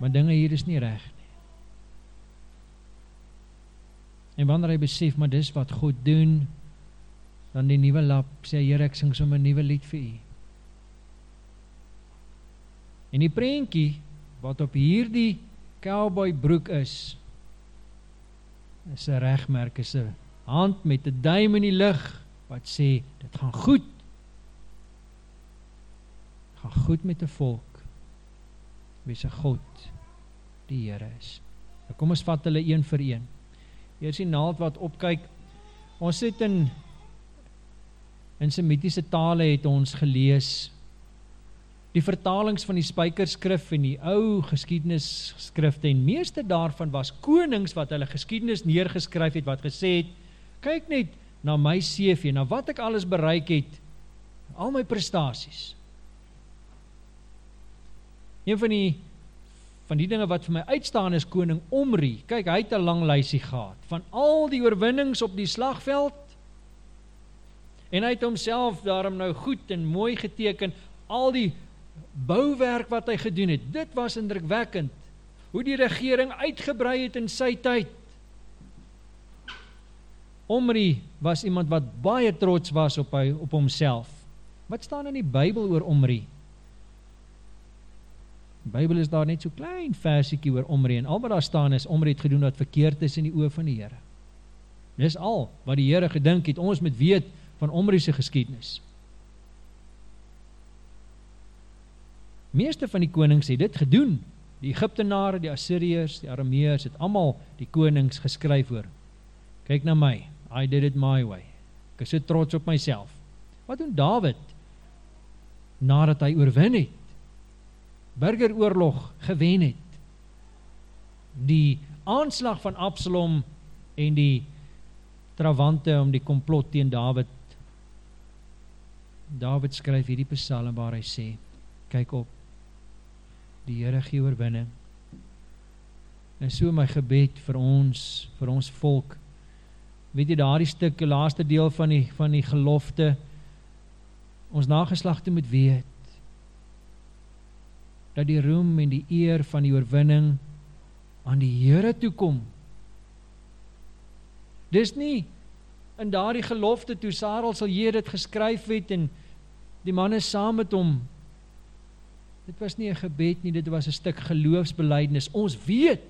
A: Maar dinge hier is nie reg nie. En wanneer hy besef maar dis wat God doen, dan die nuwe lap sê Here ek sing sommer 'n nuwe lied vir U. En die prentjie wat op hierdie cowboy broek is is 'n regmerk, is 'n hand met 'n duim in die lug wat sê dit gaan goed. Gaan goed met 'n volk wie se God die Here is. Nou kom ons vat hulle een vir een. Hier is die naald wat opkyk. Ons het in in semitiese tale het ons gelees die vertalings van die spykerskrif en die ou geskiedenisskrifte en meeste daarvan was konings wat hulle geskiedenis neergeskryf het wat gesê het kyk net na my CV na wat ek alles bereik het al my prestasies een van die van die dinge wat vir my uitstaan is koning Omri. Kyk hy het 'n lang lysie gehad. Van al die oorwinnings op die slagveld en hy het homself daarom nou goed en mooi geteken. Al die bouwerk wat hy gedoen het, dit was indrukwekkend. Hoe die regering uitgebrei het in sy tyd. Omri was iemand wat baie trots was op hy op homself. Wat staan in die Bybel oor Omri? Die Bybel is daar net so klein versietjie oor Omri en al wat daar staan is Omri het gedoen wat verkeerd is in die oë van die Here. Dis al wat die Here gedink het ons moet weet van Omri se geskiedenis. Meeste van die konings het dit gedoen. Die Egiptenare, die Assiriërs, die Arameërs het almal die konings geskryf oor. Kyk na my. I did it my way. Ek is so trots op myself. Wat doen Dawid nadat hy oorwin het? Burgeroorlog gewen het. Die aanslag van Absalom en die trawante om die komplot teen Dawid. Dawid skryf hierdie Psalm waar hy sê: Kyk op die Here gee oorwinning. En so my gebed vir ons, vir ons volk. Weet jy daardie stuk, die laaste deel van die van die gelofte ons nageslagte moet weet dat die roem en die eer van die oorwinning aan die Here toe kom. Dis nie in daardie gelofte toe Sarel sal jy dit geskryf het en die manne saam met hom Dit was nie 'n gebed nie, dit was 'n stuk geloofsbelijdenis. Ons weet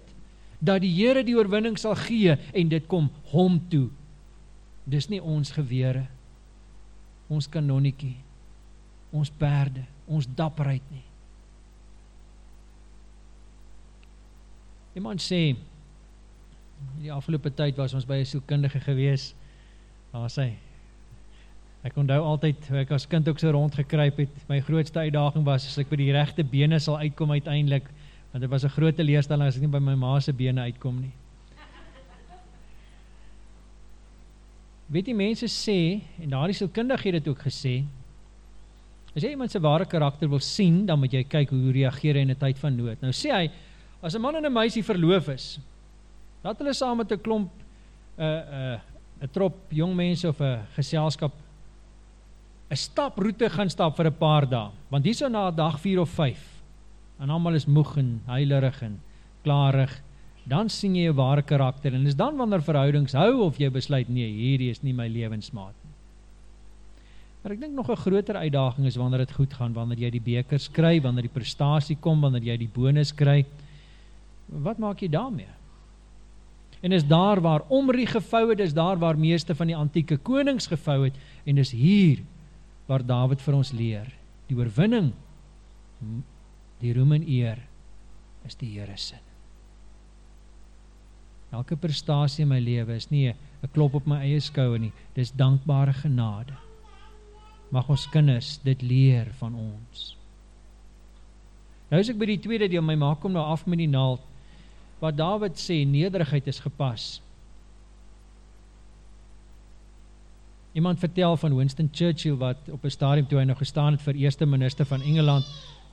A: dat die Here die oorwinning sal gee en dit kom hom toe. Dis nie ons gewere ons kanonnetjie, ons perde, ons dapperheid nie. Iemand sê die afgelope tyd was ons by 'n sielkundige gewees. Daar sê ek onthou altyd ek as kind ook so rondgekruip het. My grootste uitdaging was as ek by die regte bene sal uitkom uiteindelik, want dit was 'n groot teleurstelling as ek nie by my ma se bene uitkom nie. Weet jy mense sê en daardie sielkundige het dit ook gesê. As jy iemand se ware karakter wil sien, dan moet jy kyk hoe reageer hy in 'n tyd van nood. Nou sê hy as 'n man en 'n meisie verloof is, laat hulle saam met 'n klomp 'n uh, 'n uh, 'n trop jong mense of 'n geselskap 'n staproete gaan stap vir 'n paar dae, want hierso na dag 4 of 5 en almal is moeg en huilerig en klaarig dan sien jy jou ware karakter en is dan wanneer verhoudings hou of jy besluit nee, hierdie is nie my lewensmaat nie. Maar ek dink nog 'n groter uitdaging is wanneer dit goed gaan, wanneer jy die bekers kry, wanneer die prestasie kom, wanneer jy die bonus kry. Wat maak jy daarmee? En is daar waar Omri gevou het, is daar waar meeste van die antieke konings gevou het en dis hier waar Dawid vir ons leer. Die oorwinning die roem en eer is die Here se. Elke prestasie in my lewe is nie 'n klop op my eie skouer nie, dis dankbare genade. Mag ons kinders dit leer van ons. Nou as ek by die tweede deel my maak kom nou af met die naald wat Dawid sê nederigheid is gepas. Iemand vertel van Winston Churchill wat op 'n stadium toe hy nog gestaan het vir eerste minister van Engeland,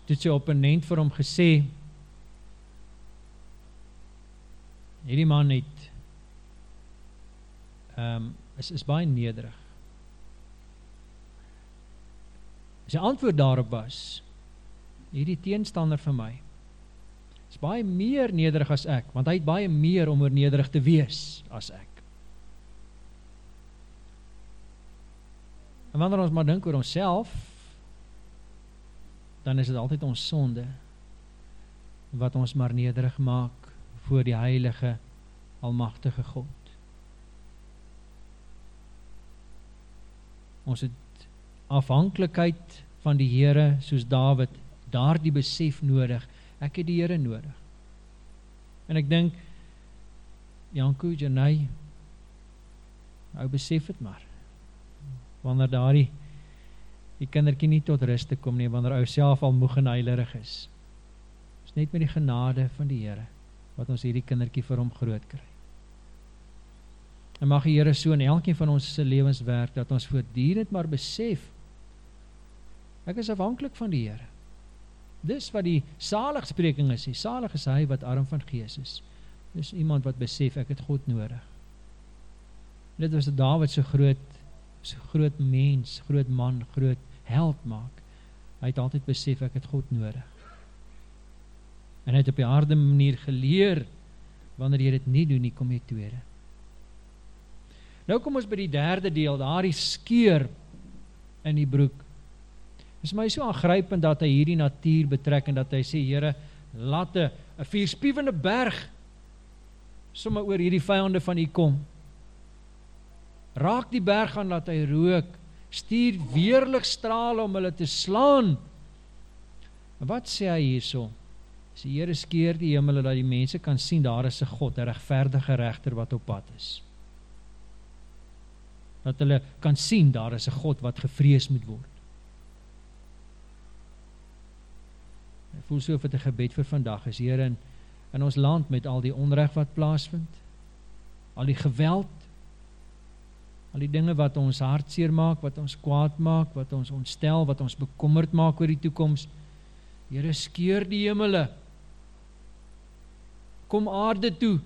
A: toe sy opponent vir hom gesê hierdie man het um, is is baie nederig. Sy antwoord daarop was hierdie teenstander vir my is baie meer nederig as ek, want hy het baie meer om oor nederig te wees as ek. En wanneer ons maar dink oor onsself, dan is dit altyd ons sonde wat ons maar nederig maak voor die heilige almagtige God. Ons het afhanklikheid van die Here soos Dawid daardie besef nodig. Ek het die Here nodig. En ek dink Janko Janay ou besef dit maar. Wanneer daardie die kindertjie nie tot rus te kom nie wanneer ou self al moeg en huilerig is. Dis net met die genade van die Here wat ons hierdie kindertjie vir hom groot kry. En mag die Here so in elkeen van ons se lewens werk dat ons voortdurend maar besef ek is afhanklik van die Here. Dis wat die saligspreking is. Die salig is hy wat arm van gees is. Dis iemand wat besef ek het God nodig. Dit was Dawid se so groot so groot mens, groot man, groot held maak. Hy het altyd besef ek het God nodig. En hy het op die harde manier geleer wanneer jy dit nie doen nie, kom jy tweede. Nou kom ons by die derde deel, daardie skeur in die broek. Dit is my so aangrypend dat hy hierdie natuur betrek en dat hy sê Here, laat 'n vierspiewende berg sommer oor hierdie vyande van U kom. Raak die berg aan laat hy rook, stuur weerligstrale om hulle te slaan. Wat sê hy hierso? As die Here skeer die hemel dat die mense kan sien daar is 'n God, 'n regverdige regter wat op pad is. Dat hulle kan sien daar is 'n God wat gevrees moet word. Ek voel so vir 'n gebed vir vandag is Here in in ons land met al die onreg wat plaasvind. Al die geweld al die dinge wat ons hartseer maak, wat ons kwaad maak, wat ons ontstel, wat ons bekommerd maak oor die toekoms. Here skeur die hemele kom aarde toe.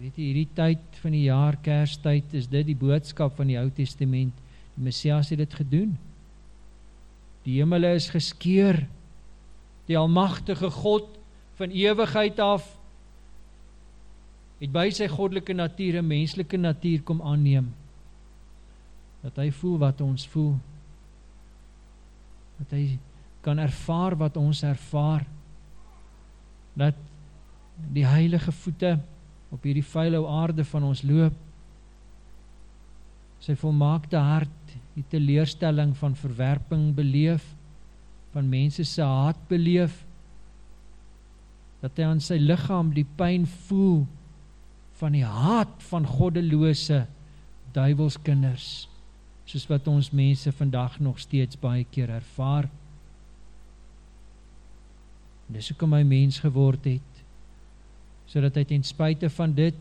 A: Weet jy hierdie tyd van die jaar Kerstyd is dit die boodskap van die Ou Testament. Die Messias het dit gedoen. Die hemele is geskeur. Die almagtige God van ewigheid af het by sy goddelike natuur 'n menslike natuur kom aanneem. Dat hy voel wat ons voel. Dat hy kan ervaar wat ons ervaar dat die heilige voete op hierdie vuile aarde van ons loop sy volmaakte hart die teleurstelling van verwerping beleef, van mense se haat beleef, dat hy aan sy liggaam die pyn voel van die haat van goddelose duiwelskinders, soos wat ons mense vandag nog steeds baie keer ervaar. Dis hoekom hy mens geword het, sodat hy ten spyte van dit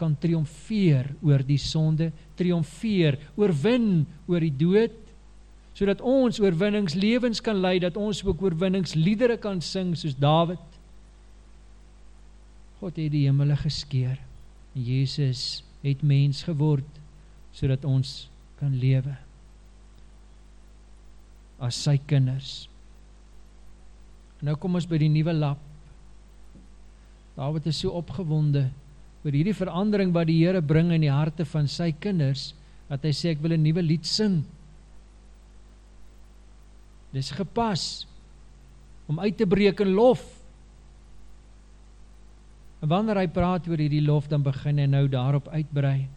A: kan triomfeer oor die sonde, triomfeer, oorwin oor die dood, sodat ons oorwinningslewens kan lei, dat ons ook oorwinningsliedere kan sing soos Dawid. God het die hemele geskeur. En Jesus het mens geword sodat ons kan lewe as sy kinders. Nou kom ons by die nuwe lap. Dawid is so opgewonde oor hierdie verandering wat die Here bring in die harte van sy kinders dat hy sê ek wil 'n nuwe lied sing. Dis gepas om uit te breek in lof. En wanneer hy praat oor hierdie lof dan begin hy nou daarop uitbrei.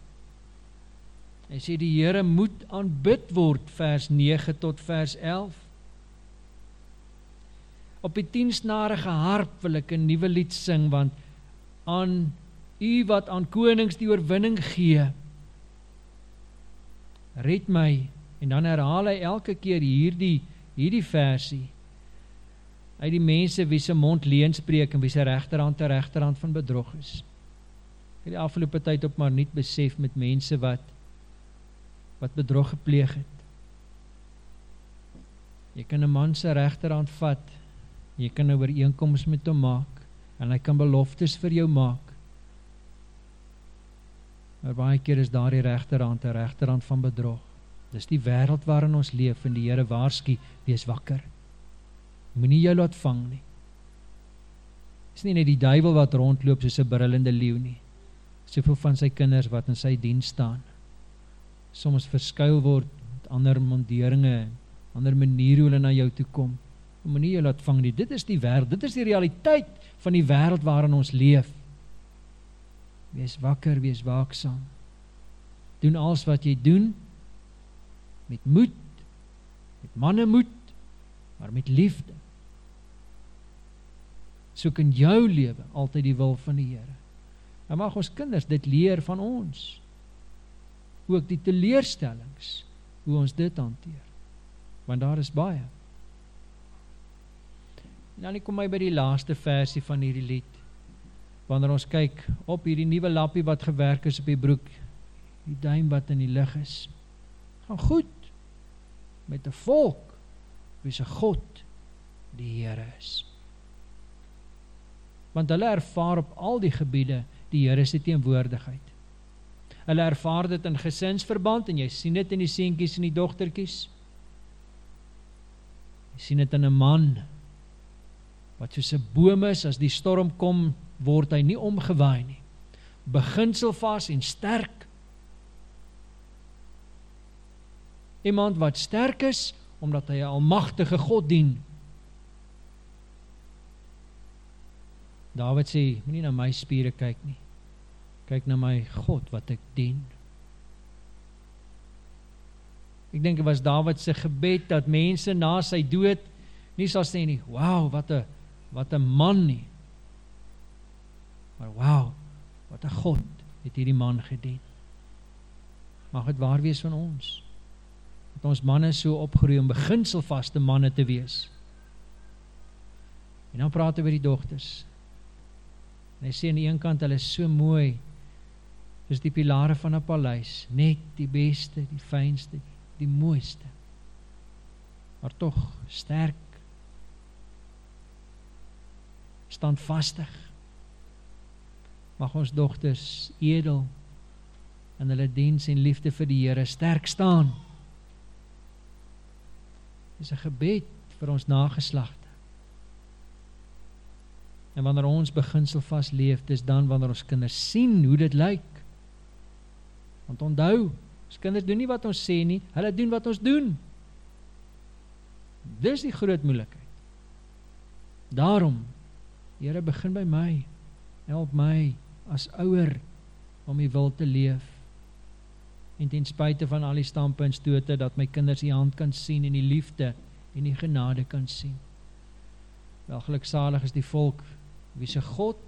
A: Hy sê die Here moet aanbid word vers 9 tot vers 11. Op die 10-snarige harp wil ek 'n nuwe lied sing want aan U wat aan konings die oorwinning gee. Red my en dan herhaal hy elke keer hierdie hierdie versie uit die mense wie se mond leuen spreek en wie se regterhand ter regterhand van bedrog is. Ek het die afgelope tyd op maar nie besef met mense wat wat bedrog gepleeg het. Jy kan 'n man se regterhand vat. Jy kan 'n ooreenkoms met hom maak en hy kan beloftes vir jou maak. Maar baie keer is daardie regterhand 'n regterhand van bedrog. Dis die wêreld waarin ons leef en die Here waarsku, wees wakker. Moenie jou laat vang nie. Dis nie net die duiwel wat rondloop soos 'n brullende leeu nie. Soveel van sy kinders wat in sy diens staan. Soms verskuil word ander monderinge, ander maniere hoe hulle na jou toe kom. Moenie jou laat vang nie. Dit is die wêreld, dit is die realiteit van die wêreld waarin ons leef. Wees wakker, wees waaksaam. Doen alles wat jy doen met moed, met mannemoed, maar met liefde. Soek in jou lewe altyd die wil van die Here. En mag ons kinders dit leer van ons. Ook die teleurstellings hoe ons dit hanteer. Want daar is baie. Nou net kom my by die laaste versie van hierdie lied wanneer ons kyk op hierdie nuwe lappie wat gewerk is op die broek, die duim wat in die lug is, gaan goed met 'n volk wie se God die Here is. Want hulle ervaar op al die gebiede die Here se teenwoordigheid. Hulle ervaar dit in gesinsverband en jy sien dit in die seentjies en die dogtertjies. Jy sien dit in 'n man wat soos 'n boom is as die storm kom word hy nie omgewaai nie. Beginselvas en sterk. Iemand wat sterk is omdat hy 'n almagtige God dien. Dawid sê, moenie na my spiere kyk nie. Kyk na my God wat ek dien. Ek dink dit was Dawid se gebed dat mense na sy dood nie sal sê nie, "Wow, wat 'n wat 'n man nie." Maar wow, wat 'n God het hierdie man gedien. Mag dit waar wees van ons. Dat ons manne so opgroei om beginselvaste manne te wees. En dan praat hy oor die dogters. En hy sê aan die een kant hulle is so mooi. Dis die pilare van 'n paleis, net die beste, die fynste, die mooiste. Maar tog sterk. Standvastig mag ons dogters edel in hulle diens en liefde vir die Here sterk staan. Dis 'n gebed vir ons nageslagte. En wanneer ons beginsel vas leef, dis dan wanneer ons kinders sien hoe dit lyk. Want onthou, ons kinders doen nie wat ons sê nie, hulle doen wat ons doen. Dis die groot moeilikheid. Daarom, Here begin by my. Help my as ouer om u wil te leef. en ten spyte van al die stampe en stote dat my kinders u hand kan sien en die liefde en die genade kan sien. Wel geluksalig is die volk wie se God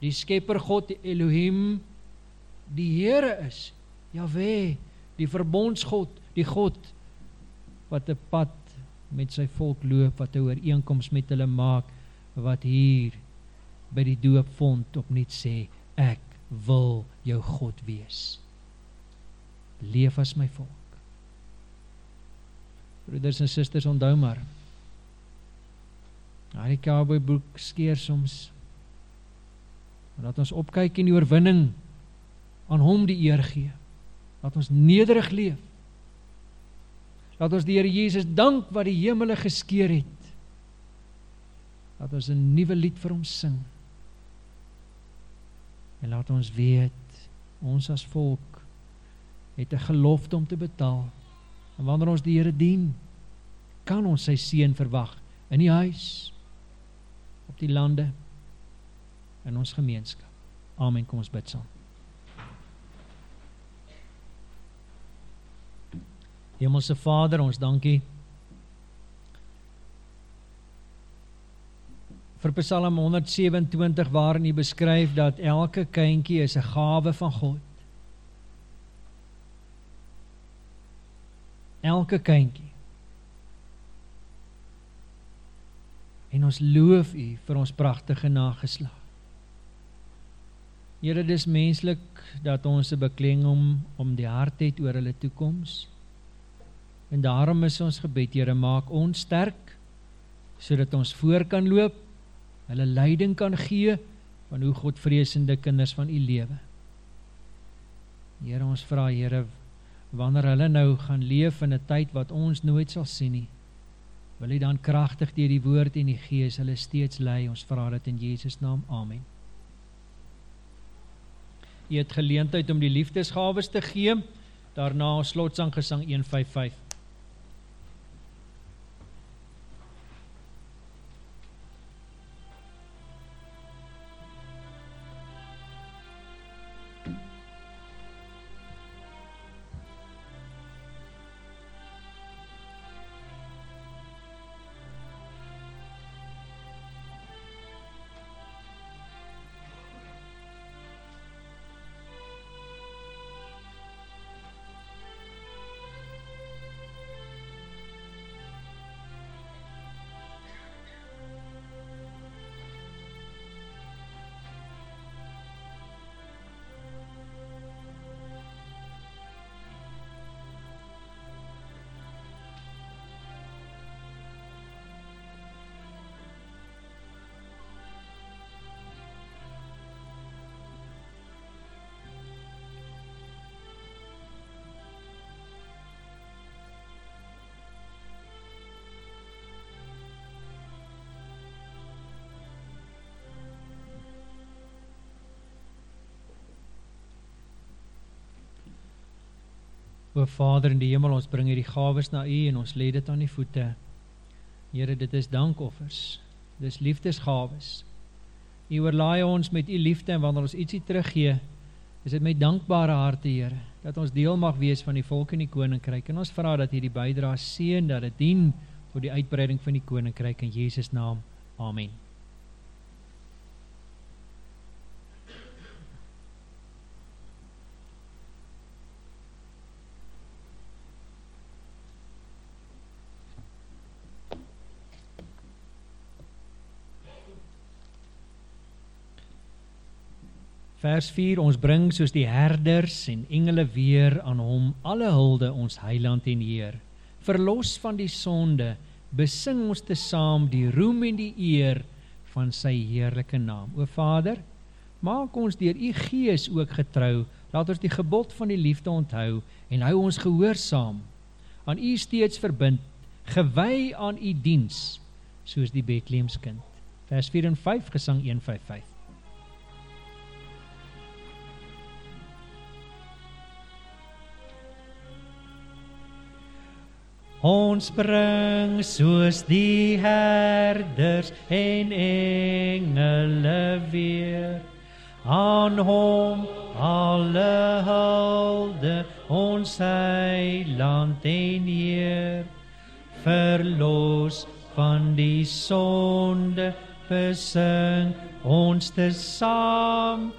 A: die skepper God die Elohim die Here is. Jahwe, die verbondsgod, die God wat 'n pad met sy volk loop, wat 'n ooreenkoms met hulle maak, wat hier by die doopfond opnuut sê, ek wil jou God wees. Leef as my volk. Broeders en susters, onthou maar. Daai cowboy broek skeer soms. Maar laat ons opkyk en die oorwinning aan hom die eer gee. Laat ons nederig leef. Laat ons die Here Jesus dank wat die hemele geskeur het. Laat ons 'n nuwe lied vir hom sing. En laat ons weet ons as volk het 'n gelofte om te betaal. En wanneer ons die Here dien, kan ons sy seën verwag in die huis, op die lande, in ons gemeenskap. Amen. Kom ons bid saam. Hemelse Vader, ons dankie vir Psalm 127 waarin U beskryf dat elke kindjie is 'n gawe van God. Elke kindjie. En ons loof U vir ons pragtige nageslag. Here, dis menslik dat ons 'n bekleng om om die hart het oor hulle toekoms. En daarom is ons gebed, Here, maak ons sterk sodat ons voor kan loop hulle leiding kan gee van hoe Godvreesende kinders van u lewe. Here ons vra Here wanneer hulle nou gaan leef in 'n tyd wat ons nooit sal sien nie. Wil U dan kragtig deur die woord en die gees hulle steeds lei. Ons vra dit in Jesus naam. Amen. Jy het geleentheid om die liefdesgawes te gee. Daarna slotsang gesang 155. O Vader in die hemel, ons bring hierdie gawes na U en ons lê dit aan U voete. Here, dit is dankoffers. Dis liefdesgawes. U oorlaai ons met U liefde en wanneer ons ietsie teruggee, is dit met dankbare harte, Here, dat ons deel mag wees van die volk en die koninkryk. En ons vra dat hierdie bydrae seën dat dit dien tot die uitbreiding van die koninkryk in Jesus naam. Amen. Vers 4 ons bring soos die herders en engele weer aan hom alle hulde ons heiland en Heer. Verlos van die sonde, besing ons te saam die roem en die eer van sy heerlike naam. O Vader, maak ons deur u gees ook getrou. Laat ons die gebod van die liefde onthou en hou ons gehoorsaam aan u steeds verbind, gewy aan u diens soos die Bethlehemskind. Vers 4 en 5 Gesang 155. Ons bring soos die herders en engele weer aan hom alle hulde ons heiland en Heer, verlos van die sonde, besing ons te saam,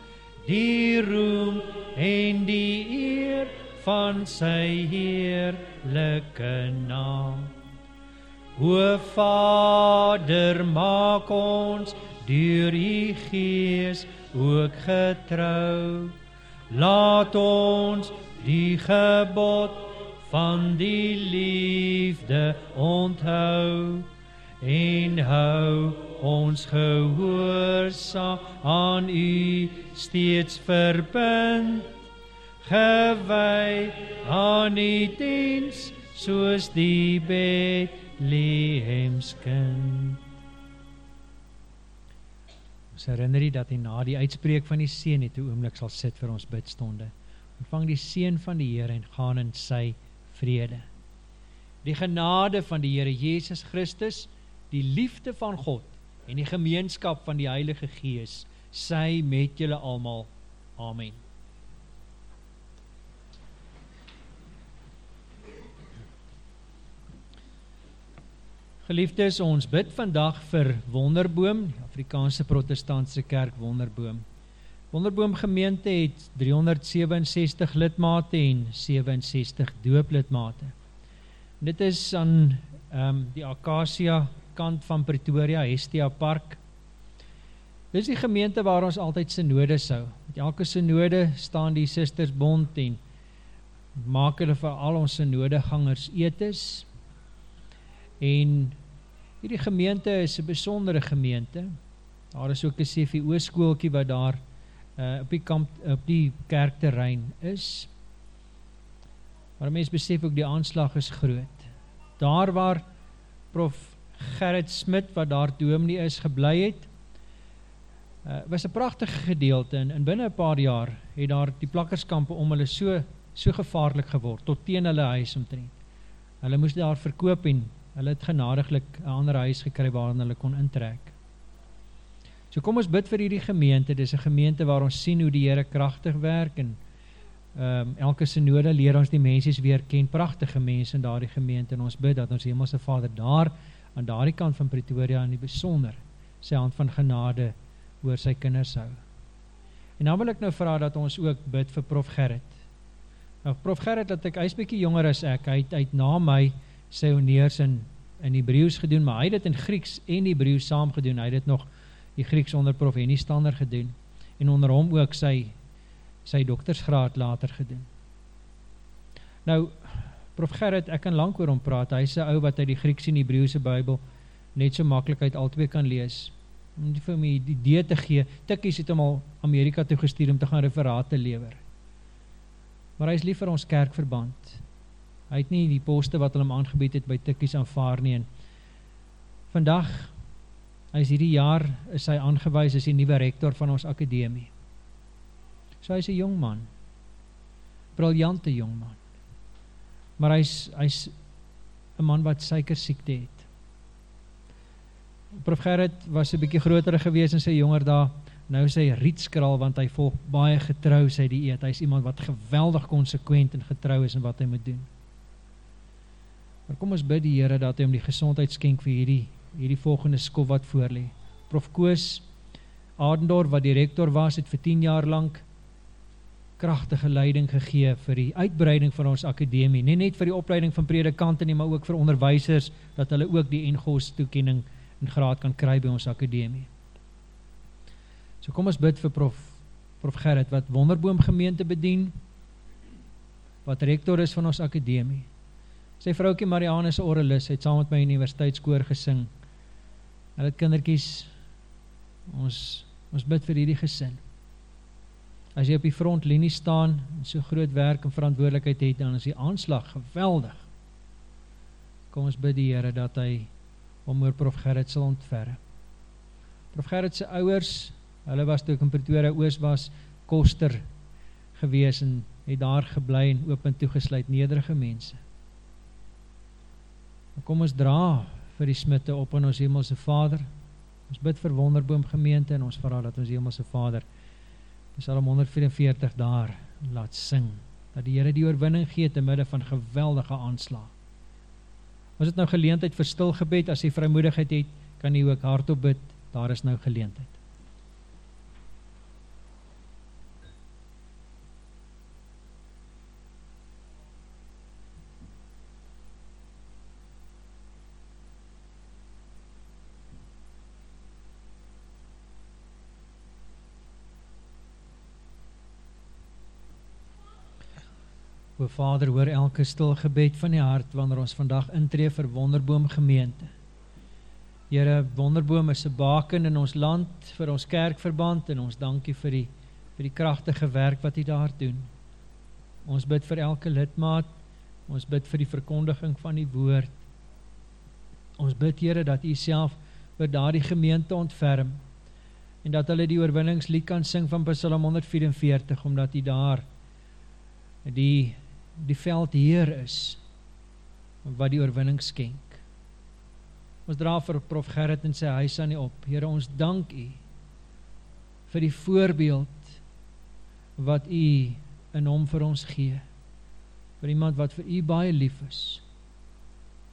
A: die roem en die van sy heerlijke naam. O Vader, maak ons door die gees ook getrouw. Laat ons die gebod van die liefde onthou en hou ons gehoorzaam aan u steeds verbind gewy aan die diens soos die Bethlehemskind. Ons herinner u dat hy na die uitspreek van die seën net 'n oomblik sal sit vir ons bidstonde. Ontvang die seën van die Here en gaan in sy vrede. Die genade van die Here Jesus Christus, die liefde van God en die gemeenskap van die Heilige Gees sy met julle almal. Amen. Geliefdes, ons bid vandag vir Wonderboom, die Afrikaanse Protestantse Kerk Wonderboom. Wonderboom gemeente het 367 lidmate en 67 dooplidmate. Dit is aan um, die Acacia kant van Pretoria, Hestia Park. Dit is die gemeente waar ons altyd synode sou. Met elke synode staan die Sistersbond en maak hulle vir al ons synodegangers etes, En hierdie gemeente is 'n besondere gemeente. Daar is ook 'n CVO skooltjie wat daar uh, op die kamp op die kerkterrein is. Maar mense besef ook die aanslag is groot. Daar waar prof Gerrit Smit wat daar dominee is gebly het, uh, was 'n pragtige gedeelte en in binne 'n paar jaar het daar die plakkerskampe om hulle so so gevaarlik geword tot teen hulle huis omtrent. Hulle moes daar verkoop en Hulle het genadiglik 'n ander huis gekry waarin hulle kon intrek. So kom ons bid vir hierdie gemeente. Dis 'n gemeente waar ons sien hoe die Here kragtig werk en um, elke synode leer ons die mense weer ken pragtige mense in daardie gemeente en ons bid dat ons Hemelse Vader daar aan daardie kant van Pretoria in die besonder sy hand van genade oor sy kinders hou. En dan wil ek nou vra dat ons ook bid vir Prof Gerrit. Nou Prof Gerrit dat ek hy's bietjie jonger as ek. Hy het uit na my sy honeurs in in Hebreëus gedoen, maar hy het in Grieks en Hebreëus saam gedoen. Hy het nog die Grieks onder Prof Henny Stander gedoen en onder hom ook sy sy doktorsgraad later gedoen. Nou Prof Gerrit, ek kan lank oor hom praat. Hy's 'n ou wat uit die Grieks en Hebreëse Bybel net so maklik uit albei kan lees. Om die vir my die idee te gee, Tikkies het hom al Amerika toe gestuur om te gaan referate lewer. Maar hy is lief vir ons kerkverband. Hy het nie die poste wat hulle hom aangebied het by Tikkies aanvaar nie. En vandag hy is hierdie jaar is hy aangewys as die nuwe rektor van ons akademie. So hy's 'n jong man. Briljante jong man. Maar hy's hy's 'n man wat suiker siekte het. Prof Gerrit was 'n bietjie groter gewees in sy jonger dae. Nou sê hy rietskraal want hy volg baie getrou sy dieet. Hy's iemand wat geweldig konsekwent en getrou is in wat hy moet doen. Maar kom ons bid die Here dat hy hom die gesondheid skenk vir hierdie hierdie volgende skof wat voor lê. Prof Koos Adendorf wat direkteur was het vir 10 jaar lank kragtige leiding gegee vir die uitbreiding van ons akademie, nie net vir die opleiding van predikante nie, maar ook vir onderwysers dat hulle ook die NGOS toekenning en graad kan kry by ons akademie. So kom ons bid vir prof prof Gerrit wat Wonderboom gemeente bedien wat rektor is van ons akademie. Sy vroukie Marianne se orrelis het saam met my universiteitskoor gesing. Hulle kindertjies ons ons bid vir hierdie gesin. As jy op die frontlinie staan en so groot werk en verantwoordelikheid het, dan is die aanslag geweldig. Kom ons bid die Here dat hy hom oor Prof Gerrit sal ontferm. Prof Gerrit se ouers, hulle was toe in Pretoria Oos was koster gewees en het daar gebly en oop en toegesluit nederige mense. Kom ons dra vir die smitte op aan ons hemelse Vader. Ons bid vir Wonderboom gemeente en ons vra dat ons hemelse Vader Psalm 144 daar laat sing dat die Here die oorwinning gee te midde van geweldige aanslae. As dit nou geleentheid vir stil gebed as jy vrymoedigheid het, kan jy ook hardop bid. Daar is nou geleentheid. O Vader, hoor elke stil gebed van die hart wanneer ons vandag intree vir Wonderboom gemeente. Here, Wonderboom is 'n baken in ons land vir ons kerkverband en ons dankie vir die vir die kragtige werk wat U daar doen. Ons bid vir elke lidmaat. Ons bid vir die verkondiging van die woord. Ons bid Here dat U self vir daardie gemeente ontferm en dat hulle die oorwinningslied kan sing van Psalm 144 omdat U daar die die veldheer is wat die oorwinning skenk. Ons dra vir Prof Gerrit en sy huis aan U op. Here, ons dank U vir die voorbeeld wat U in hom vir ons gee. Vir iemand wat vir U baie lief is.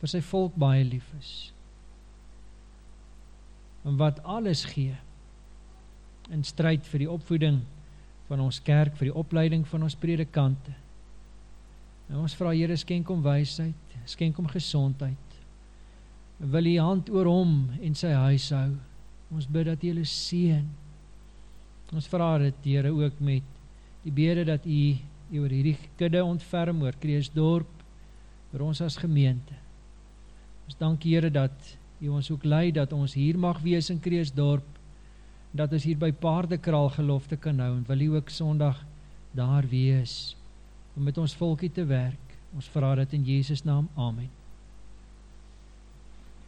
A: Vir sy volk baie lief is. En wat alles gee in stryd vir die opvoeding van ons kerk, vir die opleiding van ons predikante. En ons vra Here skenk hom wysheid, skenk hom gesondheid. Wil U hand oor hom en sy huis hou. Ons bid dat U hulle seën. Ons vra dit Here ook met die bede dat U oor hierdie kudde ontferm oor Kreeusdorp oor ons as gemeente. Ons dank Here dat U ons ook lei dat ons hier mag wees in Kreeusdorp dat ons hier by Paardekraal gelofte kan hou en wil U ook Sondag daar wees om met ons volkie te werk. Ons vra dit in Jesus naam. Amen.